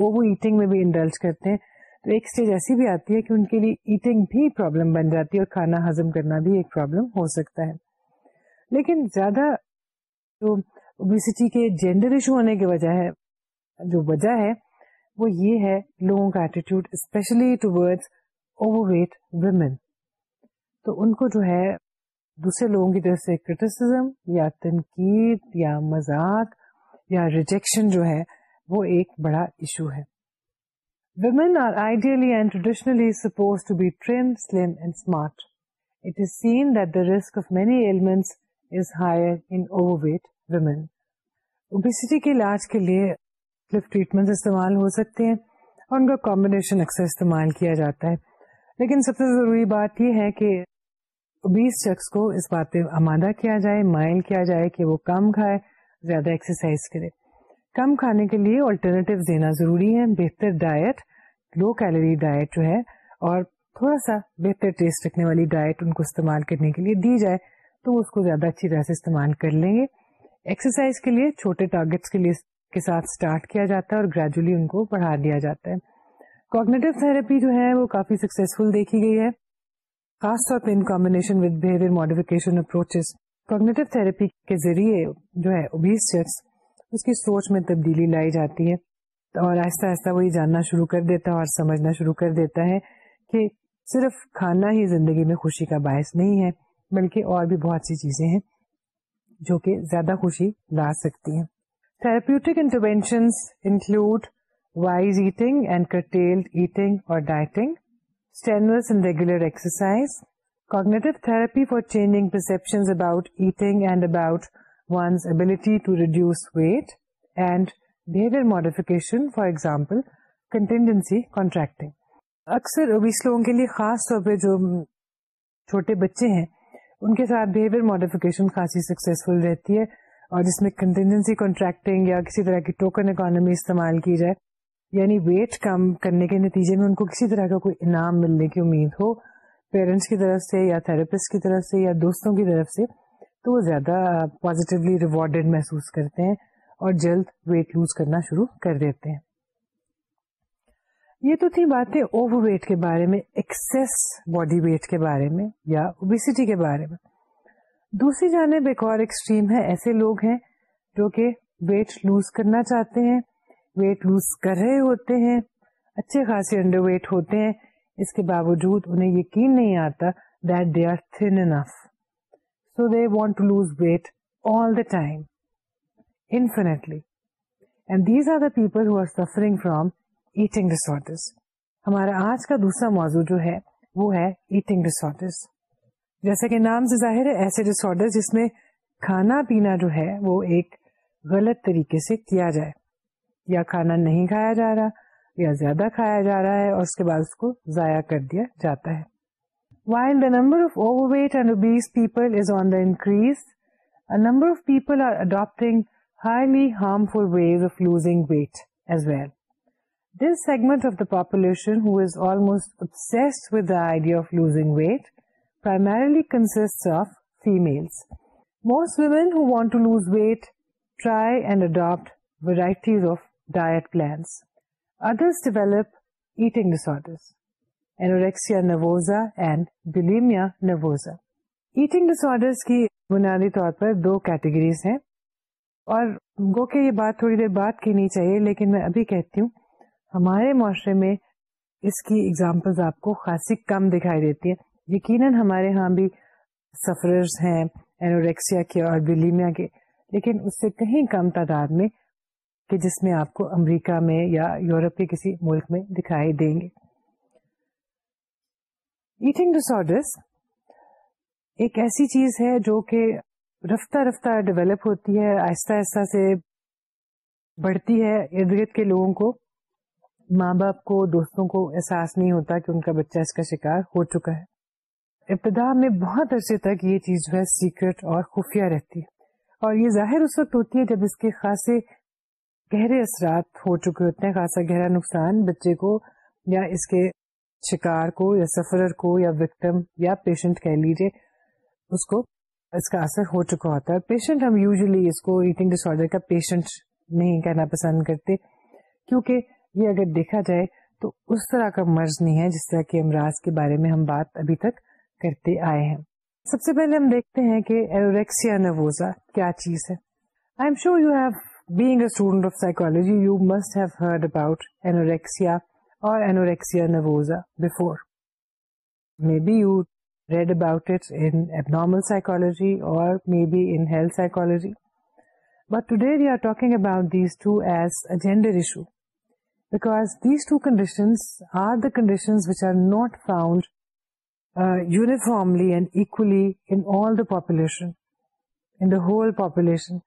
اوور ایٹنگ میں بھی انڈلج کرتے ہیں تو ایک اسٹیج ایسی بھی آتی ہے کہ ان کے لیے ایٹنگ بھی پرابلم بن جاتی ہے اور کھانا ہزم کرنا بھی ایک پرابلم ہو سکتا ہے لیکن زیادہ جو اوبیسٹی کے جینڈر ایشو ہونے کی وجہ ہے جو وجہ ہے وہ یہ ہے لوگوں کا ایٹیٹیوڈ اسپیشلی ٹوڈ اوور ویٹ ویمن تو ان کو جو ہے دوسرے لوگوں کی طرف سے کرٹیسزم یا تنقید یا مزاق یا ریجیکشن جو ہے وہ ایک بڑا ایشو ہے استعمال ہو سکتے ہیں اور ان کا کومبنیشن اکثر استعمال کیا جاتا ہے لیکن سب سے ضروری بات یہ ہے کہ اوبیس شخص کو اس بات پہ آمادہ کیا جائے مائل کیا جائے کہ وہ کم کھائے زیادہ ایکسرسائز کرے کم کھانے کے لیے آلٹرنیٹیو دینا ضروری ہے بہتر ڈائٹ لو کیلوری ڈائٹ جو ہے اور تھوڑا سا بہتر ٹیسٹ رکھنے والی ڈائٹ ان کو استعمال کرنے کے لیے دی جائے تو اس کو زیادہ اچھی طرح سے استعمال کر لیں گے ایکسرسائز کے لیے چھوٹے ٹارگیٹس کے لیے کے ساتھ اسٹارٹ کیا جاتا ہے اور گریجولی ان کو بڑھا دیا جاتا ہے کوگنیٹو تھراپی جو ہے وہ کافی سکسیزفل دیکھی گئی ہے خاص طور پہ in combination modification approaches cognitive therapy کے ذریعے جو ہے اوبیس اس کی سوچ میں تبدیلی لائی جاتی ہے اور آہستہ آہستہ وہ یہ جاننا شروع کر دیتا ہے اور سمجھنا شروع کر دیتا ہے کہ صرف کھانا ہی زندگی میں خوشی کا باعث نہیں ہے بلکہ اور بھی بہت سی چیزیں ہیں جو کہ زیادہ خوشی لا سکتی ہیں therapeutic include wise eating and curtailed eating اور dieting regular exercise therapy for changing perception about eating and about one's ability to reduce weight and behaviour modification for example contingency contracting اکثر اوبیس لوگوں کے لیے خاص طور پہ جو چھوٹے بچے ہیں ان کے ساتھ بہیویئر ماڈیفکیشن خاصی سکسیزفل رہتی ہے اور جس میں کنٹینجنسی کانٹریکٹنگ یا کسی طرح کی ٹوکن اکانومی استعمال کی جائے یعنی ویٹ کم کرنے کے نتیجے میں ان کو کسی طرح کا کوئی انعام ملنے کی امید ہو پیرنٹس کی طرف سے یا تھراپسٹ کی طرف سے یا دوستوں کی طرف سے تو وہ زیادہ پوزیٹیولی ریوارڈیڈ محسوس کرتے ہیں اور جلد ویٹ لوز کرنا شروع کر دیتے ہیں یہ تو تھی باتیں اوور ویٹ کے بارے میں باڈی ویٹ کے بارے میں یا اوبیسٹی کے بارے میں دوسری جانب ایک اور ایکسٹریم ہے ایسے لوگ ہیں جو کہ ویٹ لوز کرنا چاہتے ہیں ویٹ لوز کر رہے ہوتے ہیں اچھے خاصے انڈر ویٹ ہوتے ہیں اس کے باوجود انہیں یقین نہیں آتا that they are thin enough so they want to lose weight all the time infinitely and these are the people who are suffering from eating ہمارا آج کا دوسرا موضوع جو ہے وہ ہے ایٹنگ ریسورٹس جیسا کہ نام سے ظاہر ہے ایسے ریسورٹر جس میں کھانا پینا جو ہے وہ ایک غلط طریقے سے کیا جائے یا کھانا نہیں کھایا جا رہا یا زیادہ کھایا جا رہا ہے اور اس کے بعد اس کو ضائع کر دیا جاتا ہے While the number of overweight and obese people is on the increase, a number of people are adopting highly harmful ways of losing weight as well. This segment of the population who is almost obsessed with the idea of losing weight primarily consists of females. Most women who want to lose weight try and adopt varieties of diet plans. Others develop eating disorders. Anorexia نوزاڈیا nervosa eating disorder کی بنیادی طور پر دو کیٹیگریز ہیں اور گو کہ یہ بات تھوڑی دیر بات کی چاہیے لیکن میں ابھی کہتی ہوں ہمارے معاشرے میں اس کی ایگزامپل آپ کو خاصی کم دکھائی دیتی ہیں یقیناً ہمارے ہاں بھی سفررز ہیں اینوریکسیا کے اور بلیمیا کے لیکن اس سے کہیں کم تعداد میں کہ جس میں آپ کو امریکہ میں یا یورپ کے کسی ملک میں دکھائی دیں گے ایٹنگ ڈس آڈر ایک ایسی چیز ہے جو کہ رفتہ رفتہ ڈیولپ ہوتی ہے آہستہ آہستہ سے بڑھتی ہے ارد گرد کے لوگوں کو ماں باپ کو دوستوں کو احساس نہیں ہوتا کہ ان کا بچہ اس کا شکار ہو چکا ہے ابتدا میں بہت عرصے تک یہ چیز جو ہے سیکرٹ اور خفیہ رہتی ہے اور یہ ظاہر اس وقت ہوتی ہے جب اس کے خاصے گہرے اثرات ہو چکے ہوتے ہیں خاصا گہرا نقصان بچے کو یا اس کے شکار کو یا سفرر کو یا وکٹم یا پیشنٹ کہہ لیجیے اس کو اس کا اثر ہو چکا ہوتا ہے پیشنٹ ہم یوزلی اس کو ایٹنگ ڈس آرڈر کا پیشنٹ نہیں کہنا پسند کرتے کیونکہ یہ اگر دیکھا جائے تو اس طرح کا مرض نہیں ہے جس طرح کے امراض کے بارے میں ہم بات ابھی تک کرتے آئے ہیں سب سے پہلے ہم دیکھتے ہیں کہ ایروریکسیا نوزا کیا چیز ہے I am sure you have been a student of psychology you must have heard about anorexia or anorexia nervosa before. Maybe you read about it in abnormal psychology or maybe in health psychology. But today we are talking about these two as a gender issue, because these two conditions are the conditions which are not found uh, uniformly and equally in all the population, in the whole population.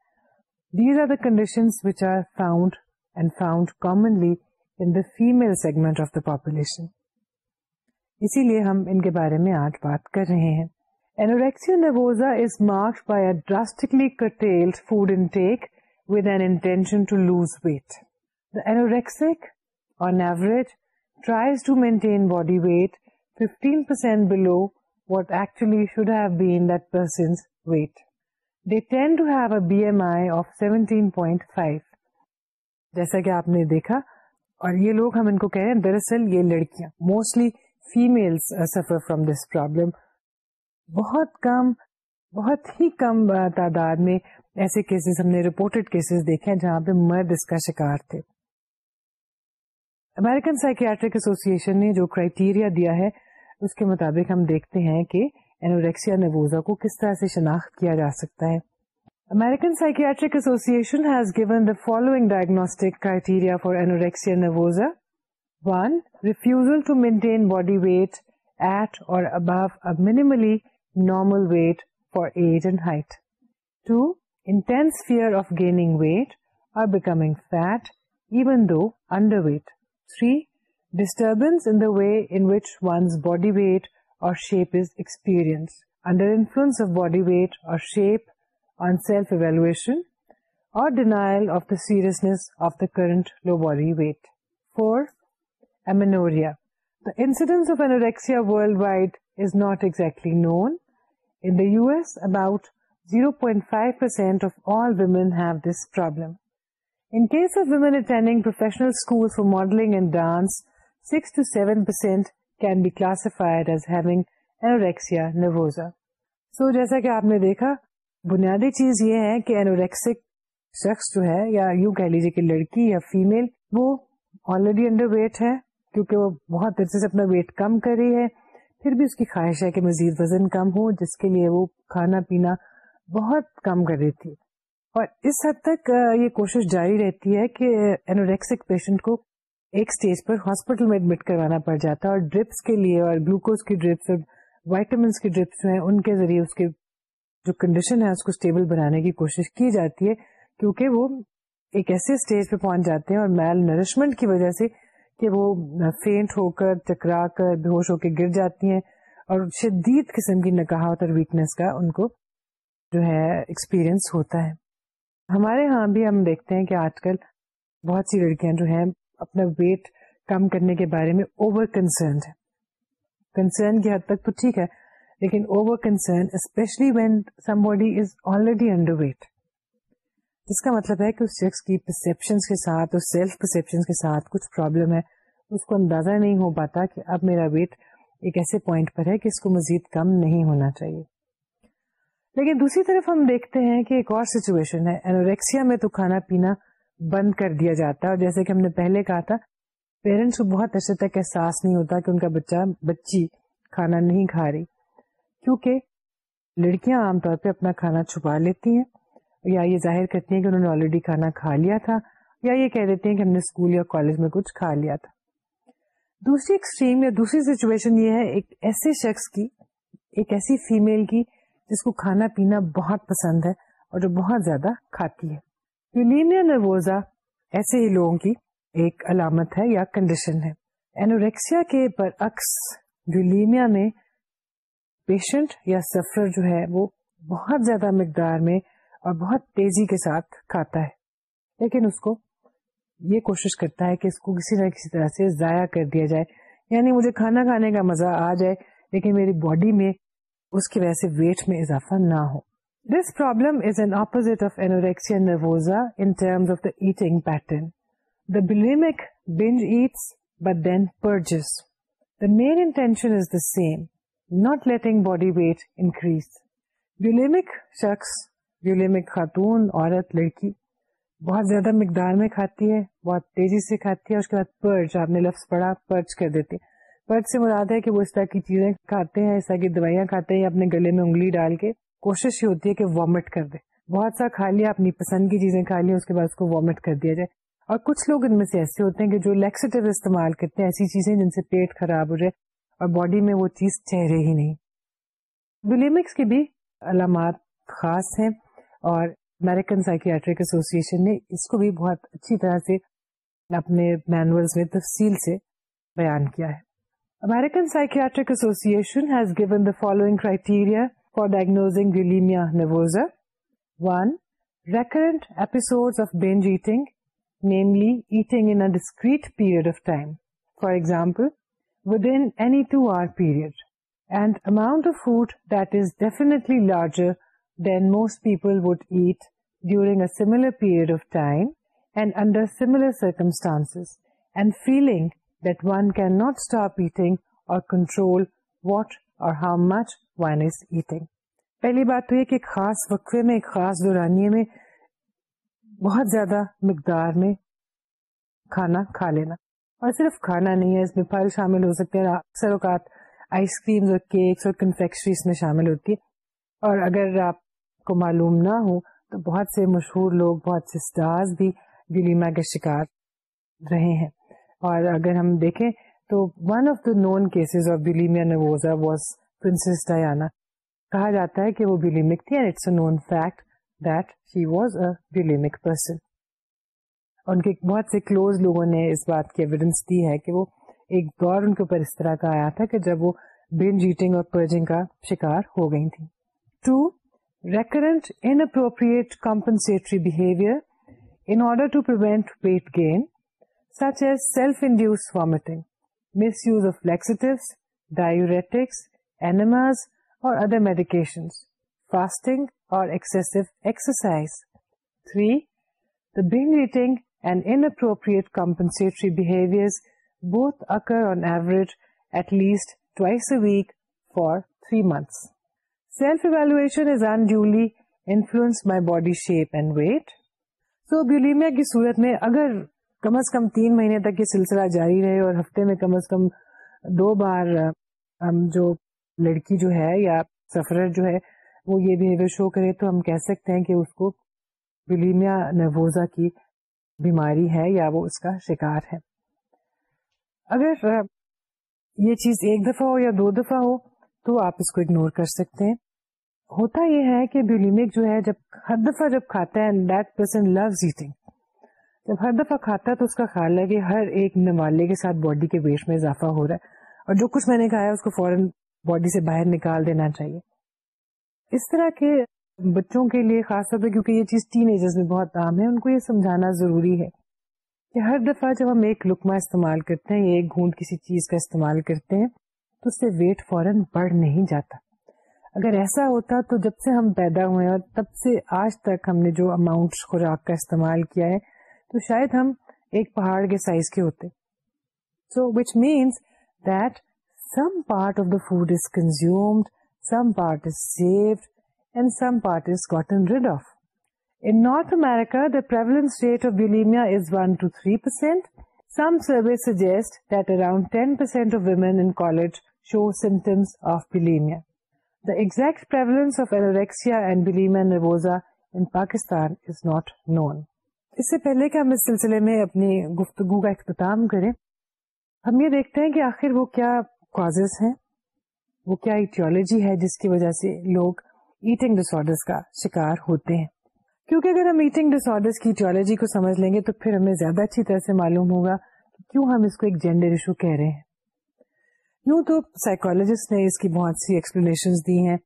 These are the conditions which are found commonly female segment of the population اسی لیے ہم ان کے بارے میں آج بات کر رہے ہیں آپ نے دیکھا اور یہ لوگ ہم ان کو کہہ رہے ہیں دراصل یہ لڑکیاں mostly females suffer from this problem بہت کم بہت ہی کم uh, تعداد میں ایسے کیسز ہم نے رپورٹڈ کیسز دیکھے ہیں جہاں پہ مرد اس کا شکار تھے امیرکن سائکیاٹرک ایسوسی ایشن نے جو کرائیٹیریا دیا ہے اس کے مطابق ہم دیکھتے ہیں کہ اینوریکسیا نوزا کو کس طرح سے شناخت کیا جا سکتا ہے American psychiatric association has given the following diagnostic criteria for اینسی one refusal to maintain body weight at or becoming fat even though under weight three disturbance once body weight or shape is experience undue influence of body weight or shape seriousness the current low body weight four no Das about zero point five four modelling and dance six percent can be class anorexia nervosa کہ آپ نے دیکھا بنیادی چیز یہ ہے کہ انوریکسک شخص جو ہے یا یوں کہہ لیجیے کہ لڑکی یا فیمل وہ آلریڈی انڈر ویٹ ہے کیونکہ وہ بہت عرصے سے اپنا ویٹ کم کر رہی ہے پھر بھی اس کی خواہش ہے کہ مزید وزن کم ہو جس کے لیے وہ کھانا پینا بہت کم کر رہی تھی اور اس حد تک یہ کوشش جاری رہتی ہے کہ انوریکسک پیشنٹ کو ایک سٹیج پر ہاسپٹل میں ایڈمٹ کروانا پڑ جاتا ہے اور ڈرپس کے لیے اور گلوکوز کی ڈرپس اور وائٹامنس کی ڈرپس ہیں ان کے ذریعے اس کے جو کنڈیشن ہے اس کو اسٹیبل بنانے کی کوشش کی جاتی ہے کیونکہ وہ ایک ایسے اسٹیج پہ پہنچ جاتے ہیں اور میل نرشمنٹ کی وجہ سے کہ وہ فینٹ ہو کر چکرا کر بے ہوش ہو کے گر جاتی ہیں اور شدید قسم کی نکاہت اور ویکنیس کا ان کو جو ہے ایکسپیرئنس ہوتا ہے ہمارے ہاں بھی ہم دیکھتے ہیں کہ آج کل بہت سی لڑکیاں جو ہیں اپنا ویٹ کم کرنے کے بارے میں اوور کنسرنڈ ہے کنسرن کی حد تک تو ٹھیک ہے لیکن over concern especially when somebody is already underweight جس کا مطلب ہے کہ اس شخص کی پرسپشن پرسپشن کے کے ساتھ ساتھ اس سیلف کچھ پرابلم ہے کو اندازہ نہیں ہو پاتا کہ اب میرا ویٹ ایک ایسے پوائنٹ پر ہے کہ اس کو مزید کم نہیں ہونا چاہیے لیکن دوسری طرف ہم دیکھتے ہیں کہ ایک اور سچویشن ہے میں تو کھانا پینا بند کر دیا جاتا ہے اور جیسے کہ ہم نے پہلے کہا تھا پیرنٹس کو بہت عرصے تک احساس نہیں ہوتا کہ ان کا بچہ بچی کھانا نہیں کھا رہی کیونکہ لڑکیاں عام طور پہ اپنا کھانا چھپا لیتی ہیں یا یہ ظاہر کرتی ہیں کہ انہوں نے آلریڈی کھانا کھا لیا تھا یا یہ کہہ دیتی ہیں کہ ہم نے اسکول یا کالج میں کچھ کھا لیا تھا دوسری ایکسٹریم یا دوسری سچویشن یہ ہے ایک ایسے شخص کی ایک ایسی فیمیل کی جس کو کھانا پینا بہت پسند ہے اور جو بہت زیادہ کھاتی ہے یولینیا نروزا ایسے ہی لوگوں کی ایک علامت ہے یا کنڈیشن ہے اینوریکسیا کے برعکس یولیمیا میں پیشنٹ یا سفر جو ہے وہ بہت زیادہ مقدار میں اور بہت تیزی کے ساتھ کھاتا ہے لیکن اس کو یہ کوشش کرتا ہے کہ اس کو کسی نہ کسی طرح سے ضائع کر دیا جائے یعنی مجھے کھانا کھانے کا مزہ آ جائے لیکن میری باڈی میں اس کی وجہ سے ویٹ میں اضافہ نہ ہو this problem is an opposite of of nervosa in terms the eating pattern the bulimic binge eats but then intention is the same not letting body weight increase وخصمک خاتون عورت لڑکی بہت زیادہ مقدار میں کھاتی ہے بہت تیزی سے کھاتی ہے اس کے بعد پرچ آپ نے لفظ پڑھا پرچ کر دیتی ہے پرچ سے مراد ہے کہ وہ اس طرح کی چیزیں کھاتے ہیں اس طرح کی دوائیاں کھاتے ہیں اپنے گلے میں انگلی ڈال کے کوشش یہ ہوتی ہے کہ وامٹ کر دے بہت سا کھا لیا اپنی پسند کی چیزیں کھا لیا اس کے بعد اس کو وامٹ کر دیا جائے اور کچھ لوگ ان میں سے ایسے ہوتے ہیں کہ جو ریلیکسیٹیو استعمال کرتے ہیں ایسی چیزیں جن سے پیٹ خراب ہو جائے اور باڈی میں وہ چیز ٹھہرے ہی نہیں بلیمکس کی بھی علامات خاص ہیں اور امیرکن سائکیٹرک ایسوسیشن نے اس کو بھی بہت اچھی طرح سے اپنے مینولس میں تفصیل سے بیان کیا ہے American psychiatric association has given the following criteria for diagnosing bulimia nervosa one recurrent episode of binge eating namely eating in discrete period of time for example how much one is eating پہلی بات تو یہ کہ ایک ایک خاص خاص وقفے میں دورانیے میں بہت زیادہ مقدار میں کھانا کھا لینا اور صرف کھانا نہیں ہے اس میں پھل شامل ہو سکتے ہیں اکثر اوقات آئس کریم اور کیکس اور میں شامل ہوتی ہے اور اگر آپ کو معلوم نہ ہو تو بہت سے مشہور لوگ بہت سے اسٹارز بھی گلیما کے شکار رہے ہیں اور اگر ہم دیکھیں تو one of the known cases of bulimia was Princess Diana کہا جاتا ہے کہ وہ بلیمک تھی and it's a a known fact that was bulimic person ان کے بہت سے کلوز لوگوں نے اس بات کی ایویڈینس دی ہے کہ وہ ایک دور ان کے اوپر اس طرح کا آیا تھا کہ جب وہ برین جیٹنگ اور پرجنگ کا شکار ہو گئی تھی to recurrent appropriate compensatory behaviour in order to prevent weight gain such as self induced vomiting misuse of flex diuretics enemas اور ادر میڈیکیشن فاسٹنگ اور ایکسیسو ایکسرسائز تھری اگر کم از کم تین مہینے تک یہ سلسلہ جاری رہے اور ہفتے میں کم از کم دو بار ہم جو لڑکی جو ہے یا سفر جو ہے وہ یہ بہیویئر شو کرے تو ہم کہہ سکتے ہیں کہ اس کو بولیمیا نوزا کی بیماری ہے یا وہ اس کا شکار ہے اگر یہ چیز ایک دفعہ ہو یا دو دفعہ ہو تو آپ اس کو اگنور کر سکتے ہیں ہوتا یہ ہے کہ بیولیمک جو ہے جب ہر دفعہ جب کھاتا ہے جب ہر دفعہ کھاتا ہے تو اس کا خیال ہے کہ ہر ایک نوالے کے ساتھ باڈی کے ویش میں اضافہ ہو رہا ہے اور جو کچھ میں نے کہا ہے اس کو فوراً باڈی سے باہر نکال دینا چاہیے اس طرح کے بچوں کے لیے خاص طور پہ کیونکہ یہ چیز ٹین ایجرز میں بہت عام ہے ان کو یہ سمجھانا ضروری ہے کہ ہر دفعہ جب ہم ایک لکما استعمال کرتے ہیں یا ایک گھونٹ کسی چیز کا استعمال کرتے ہیں تو اس سے ویٹ فوراً بڑھ نہیں جاتا اگر ایسا ہوتا تو جب سے ہم پیدا ہوئے ہیں تب سے آج تک ہم نے جو اماؤنٹ خوراک کا استعمال کیا ہے تو شاید ہم ایک پہاڑ کے سائز کے ہوتے so which means that some part of the food is consumed some part is saved اس سے پہلے کہ ہم اس سلسلے میں اپنی گفتگو کا اختتام کریں ہم یہ دیکھتے ہیں کہ آخر وہ کیا کاز ہیں وہ کیا ایٹیولوجی ہے جس کی وجہ سے لوگ ایٹنگ ڈس آرڈر کا شکار ہوتے ہیں کیونکہ اگر ہم ایٹنگ ڈس آرڈر کی ایٹی کو سمجھ لیں گے تو پھر ہمیں زیادہ اچھی طرح سے معلوم ہوگا کہ کیوں ہم اس کو ایک جینڈر ایشو کہہ رہے ہیں یوں تو سائیکولوجسٹ نے اس کی بہت سی ایکسپلینیشن دی ہیں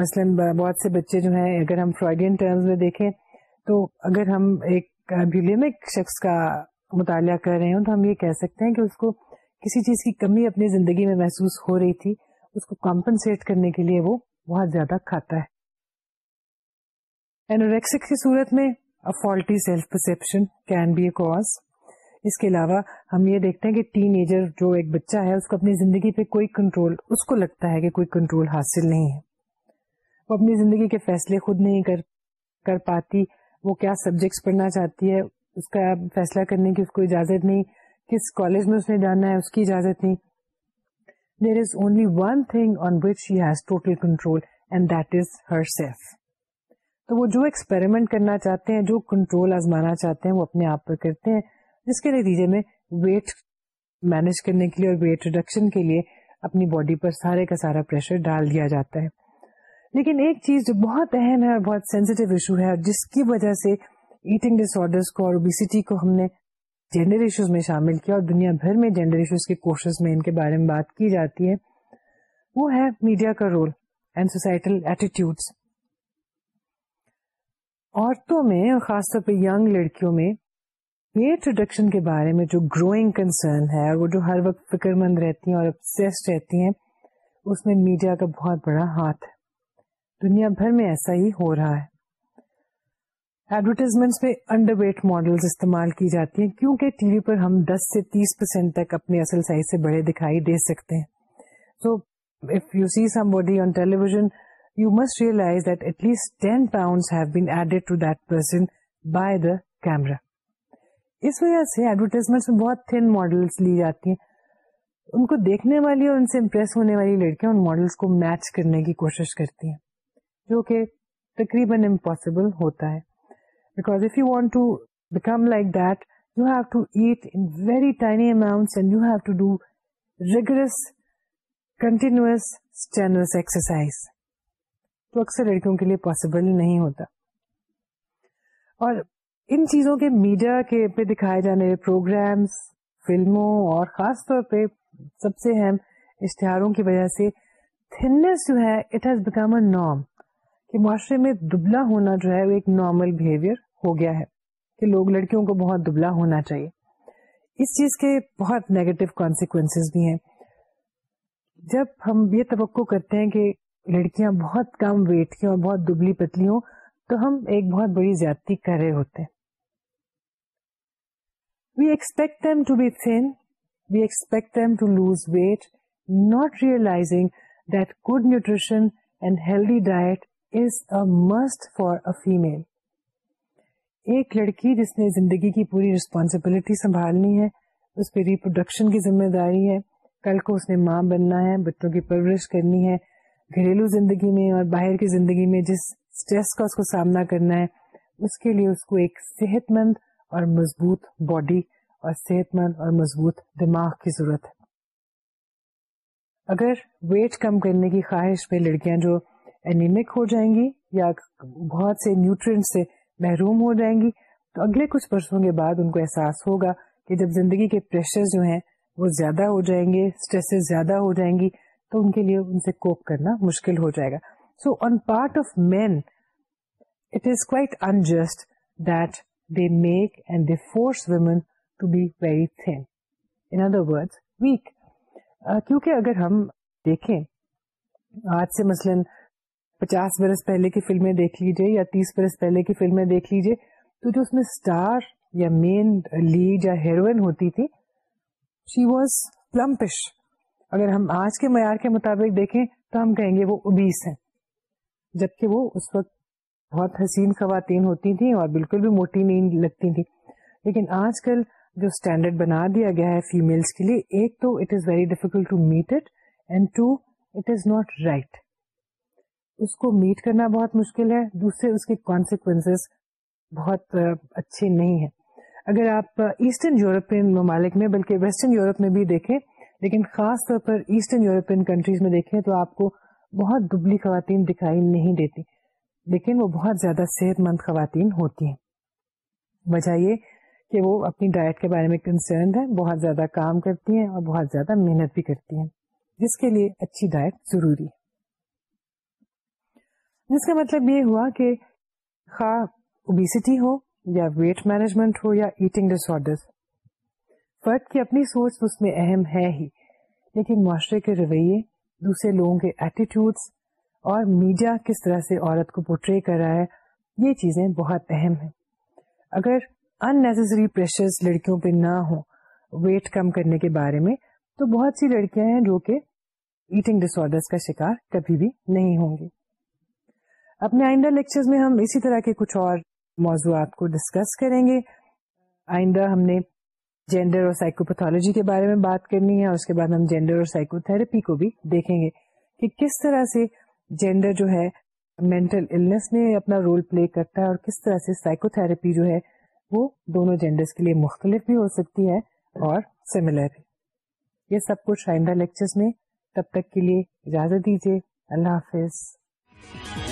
مثلاً بہت سے بچے جو ہیں اگر ہم فرائڈین ٹرمز میں دیکھیں تو اگر ہم ایک شخص کا مطالعہ کر رہے ہوں تو ہم یہ کہہ سکتے ہیں کہ اس کو کسی چیز کی کمی اپنی زندگی میں محسوس ہو رہی تھی اس کو کمپنسیٹ کرنے کے لیے وہ بہت زیادہ کھاتا ہے اینوریکسک کی صورت میں faulty self perception can be a cause اس کے علاوہ ہم یہ دیکھتے ہیں کہ ٹین ایجر جو ایک بچہ ہے اس کو اپنی زندگی پہ کوئی کنٹرول اس کو لگتا ہے کہ کوئی کنٹرول حاصل نہیں ہے وہ اپنی زندگی کے فیصلے خود نہیں کر, کر پاتی وہ کیا سبجیکٹس پڑھنا چاہتی ہے اس کا فیصلہ کرنے کی اس کو اجازت نہیں کس کالج میں اس نے جانا ہے اس کی اجازت نہیں there is only one thing on which she has total control and that is herself تو وہ جو ایکسپیریمنٹ کرنا چاہتے ہیں جو کنٹرول آزمانا چاہتے ہیں وہ اپنے آپ پر کرتے ہیں جس کے نتیجے میں ویٹ مینج کرنے کے لیے اور ویٹ ریڈکشن کے لیے اپنی باڈی پر سارے کا سارا پریشر ڈال دیا جاتا ہے لیکن ایک چیز جو بہت اہم ہے اور بہت سینسیٹیو ایشو ہے اور جس کی وجہ سے ایٹنگ ڈس آرڈرس کو اور اوبیسٹی کو ہم نے جینڈر ایشوز میں شامل کیا اور دنیا بھر میں جینڈر ایشوز کے کورسز میں ان کے بارے میں بات کی جاتی ہے وہ ہے میڈیا کا رول اینڈ سوسائٹل ایٹیٹیوڈس عورتوں میں اور خاص طور پہ ینگ لڑکیوں میں یہ انٹروڈکشن کے بارے میں جو گروئنگ کنسرن ہے اور وہ جو ہر وقت فکر مند رہتی ہیں اور ابسیسڈ رہتی ہیں اس میں میڈیا کا بہت بڑا ہاتھ ہے دنیا بھر میں ایسا ہی ہو رہا ہے ایڈورٹیزمنٹس میں انڈر ویٹ ماڈلس استعمال کی جاتی ہیں کیونکہ ٹی وی پر ہم دس سے تیس پرسینٹ تک اپنے اصل سائز سے بڑے دکھائی دے سکتے ہیں so if you see some body on television you must realise at least اس وجہ سے ایڈورٹائزمنٹ میں بہت تھن ماڈلس لی جاتی ہیں ان کو دیکھنے والی اور ان سے امپریس ہونے والی لڑکیاں ان ماڈلس کو میچ کرنے کی کوشش کرتی ہیں جو کہ تقریباً امپاسبل ہوتا ہے because if you want to become like that you have to eat in very tiny amounts and you have to do continuous continuous exercise تو اکثر لڑکیوں کے لیے پاسبل نہیں ہوتا اور ان چیزوں کے میڈیا کے پہ دکھائے جانے والے پروگرامس فلموں اور خاص طور پہ سب سے اہم اشتہاروں کی وجہ سے تھنس جو ہے it has become a norm کہ معاشرے میں دبلا ہونا جو ہے وہ ایک نارمل بہیویئر ہو گیا ہے کہ لوگ لڑکیوں کو بہت دبلا ہونا چاہیے اس چیز کے بہت نیگیٹو کانسیکوینس بھی ہیں جب ہم یہ توقع کرتے ہیں کہ لڑکیاں بہت کم ویٹ کی اور بہت دبلی پتلی ہوں تو ہم ایک بہت بڑی زیادتی کر رہے ہوتے we expect to be thin we expect to lose weight not realising that good nutrition and healthy diet is a must for female ایک لڑکی جس نے زندگی کی پوری ریسپانسبلٹی سنبھالنی ہے اس پہ ریپروڈکشن کی ذمہ داری ہے کل کو اس نے ماں بننا ہے بچوں کی پرورش کرنی ہے گھریلو زندگی میں اور باہر کی زندگی میں جس اسٹریس کا اس کو سامنا کرنا ہے اس کے لیے اس کو ایک صحت مند اور مضبوط باڈی اور صحت مند اور مضبوط دماغ کی ضرورت ہے اگر ویٹ کم کرنے کی خواہش میں لڑکیاں جو اینیمک ہو جائیں گی یا بہت سے نیوٹرینٹ سے محروم ہو جائیں گی تو اگلے کچھ برسوں کے بعد ان کو احساس ہوگا کہ جب زندگی کے پریشر جو ہیں وہ زیادہ ہو جائیں گے اسٹریسز زیادہ ہو جائیں گی تو ان کے لیے ان سے کوپ کرنا مشکل ہو جائے گا so on part of men it is quite unjust that they make and they force women to be very thin in other word weak کیونکہ اگر ہم دیکھیں آج سے مثلاً پچاس برس پہلے کی فلمیں دیکھ لیجیے یا تیس برس پہلے کی فلمیں دیکھ لیجیے تو جو اس میں اسٹار یا مین لیڈ یا ہیروئن ہوتی تھی شی واز پلمپش اگر ہم آج کے معیار کے مطابق دیکھیں تو ہم کہیں گے وہ اوبیس ہیں جبکہ وہ اس وقت بہت حسین خواتین ہوتی تھیں اور بالکل بھی موٹی نہیں لگتی تھیں لیکن آج کل جو اسٹینڈرڈ بنا دیا گیا ہے فیملس کے لیے ایک تو it is very difficult to meet it and to it is not right اس کو میٹ کرنا بہت مشکل ہے دوسرے اس کے کانسیکوینس بہت اچھے نہیں ہیں اگر آپ ایسٹرن یورپین ممالک میں بلکہ ویسٹرن یورپ میں بھی دیکھیں لیکن خاص طور پر ایسٹرن یورپین کنٹریز میں دیکھیں تو آپ کو بہت دبلی خواتین دکھائی نہیں دیتی لیکن وہ بہت زیادہ صحت مند خواتین ہوتی ہیں وجہ یہ کہ وہ اپنی ڈائٹ کے بارے میں کنسرنڈ ہیں بہت زیادہ کام کرتی ہیں اور بہت زیادہ محنت بھی کرتی ہیں جس کے لیے اچھی ڈائٹ ضروری ہے جس کا مطلب یہ ہوا کہ خواہ اوبیسٹی ہو یا ویٹ مینجمنٹ ہو یا ایٹنگ ڈس آرڈر فرد کی اپنی سوچ اس میں اہم ہے ہی لیکن معاشرے کے رویے دوسرے لوگوں کے ایٹیٹیوڈس اور میڈیا کس طرح سے عورت کو پورٹری کر رہا ہے یہ چیزیں بہت اہم ہیں اگر پریشرز لڑکیوں پہ نہ ہو ویٹ کم کرنے کے بارے میں تو بہت سی لڑکیاں ہیں جو کہ ایٹنگ ڈس آرڈر کا شکار کبھی بھی نہیں ہوں گی اپنے آئندہ لیکچر میں ہم اسی طرح کے کچھ اور موضوعات کو ڈسکس کریں گے آئندہ ہم نے جینڈر اور سائیکوپیتھولوجی کے بارے میں بات کرنی ہے اور اس کے بعد ہم جینڈر اور سائیکو تھراپی کو بھی دیکھیں گے کہ کس طرح سے جینڈر جو ہے مینٹل النس میں اپنا رول پلے کرتا ہے اور کس طرح سے سائیکو تھراپی جو ہے وہ دونوں جینڈر کے لیے مختلف بھی ہو سکتی ہے اور سملر بھی یہ سب کچھ آئندہ لیکچر میں تب تک کے لیے اجازت دیجیے اللہ حافظ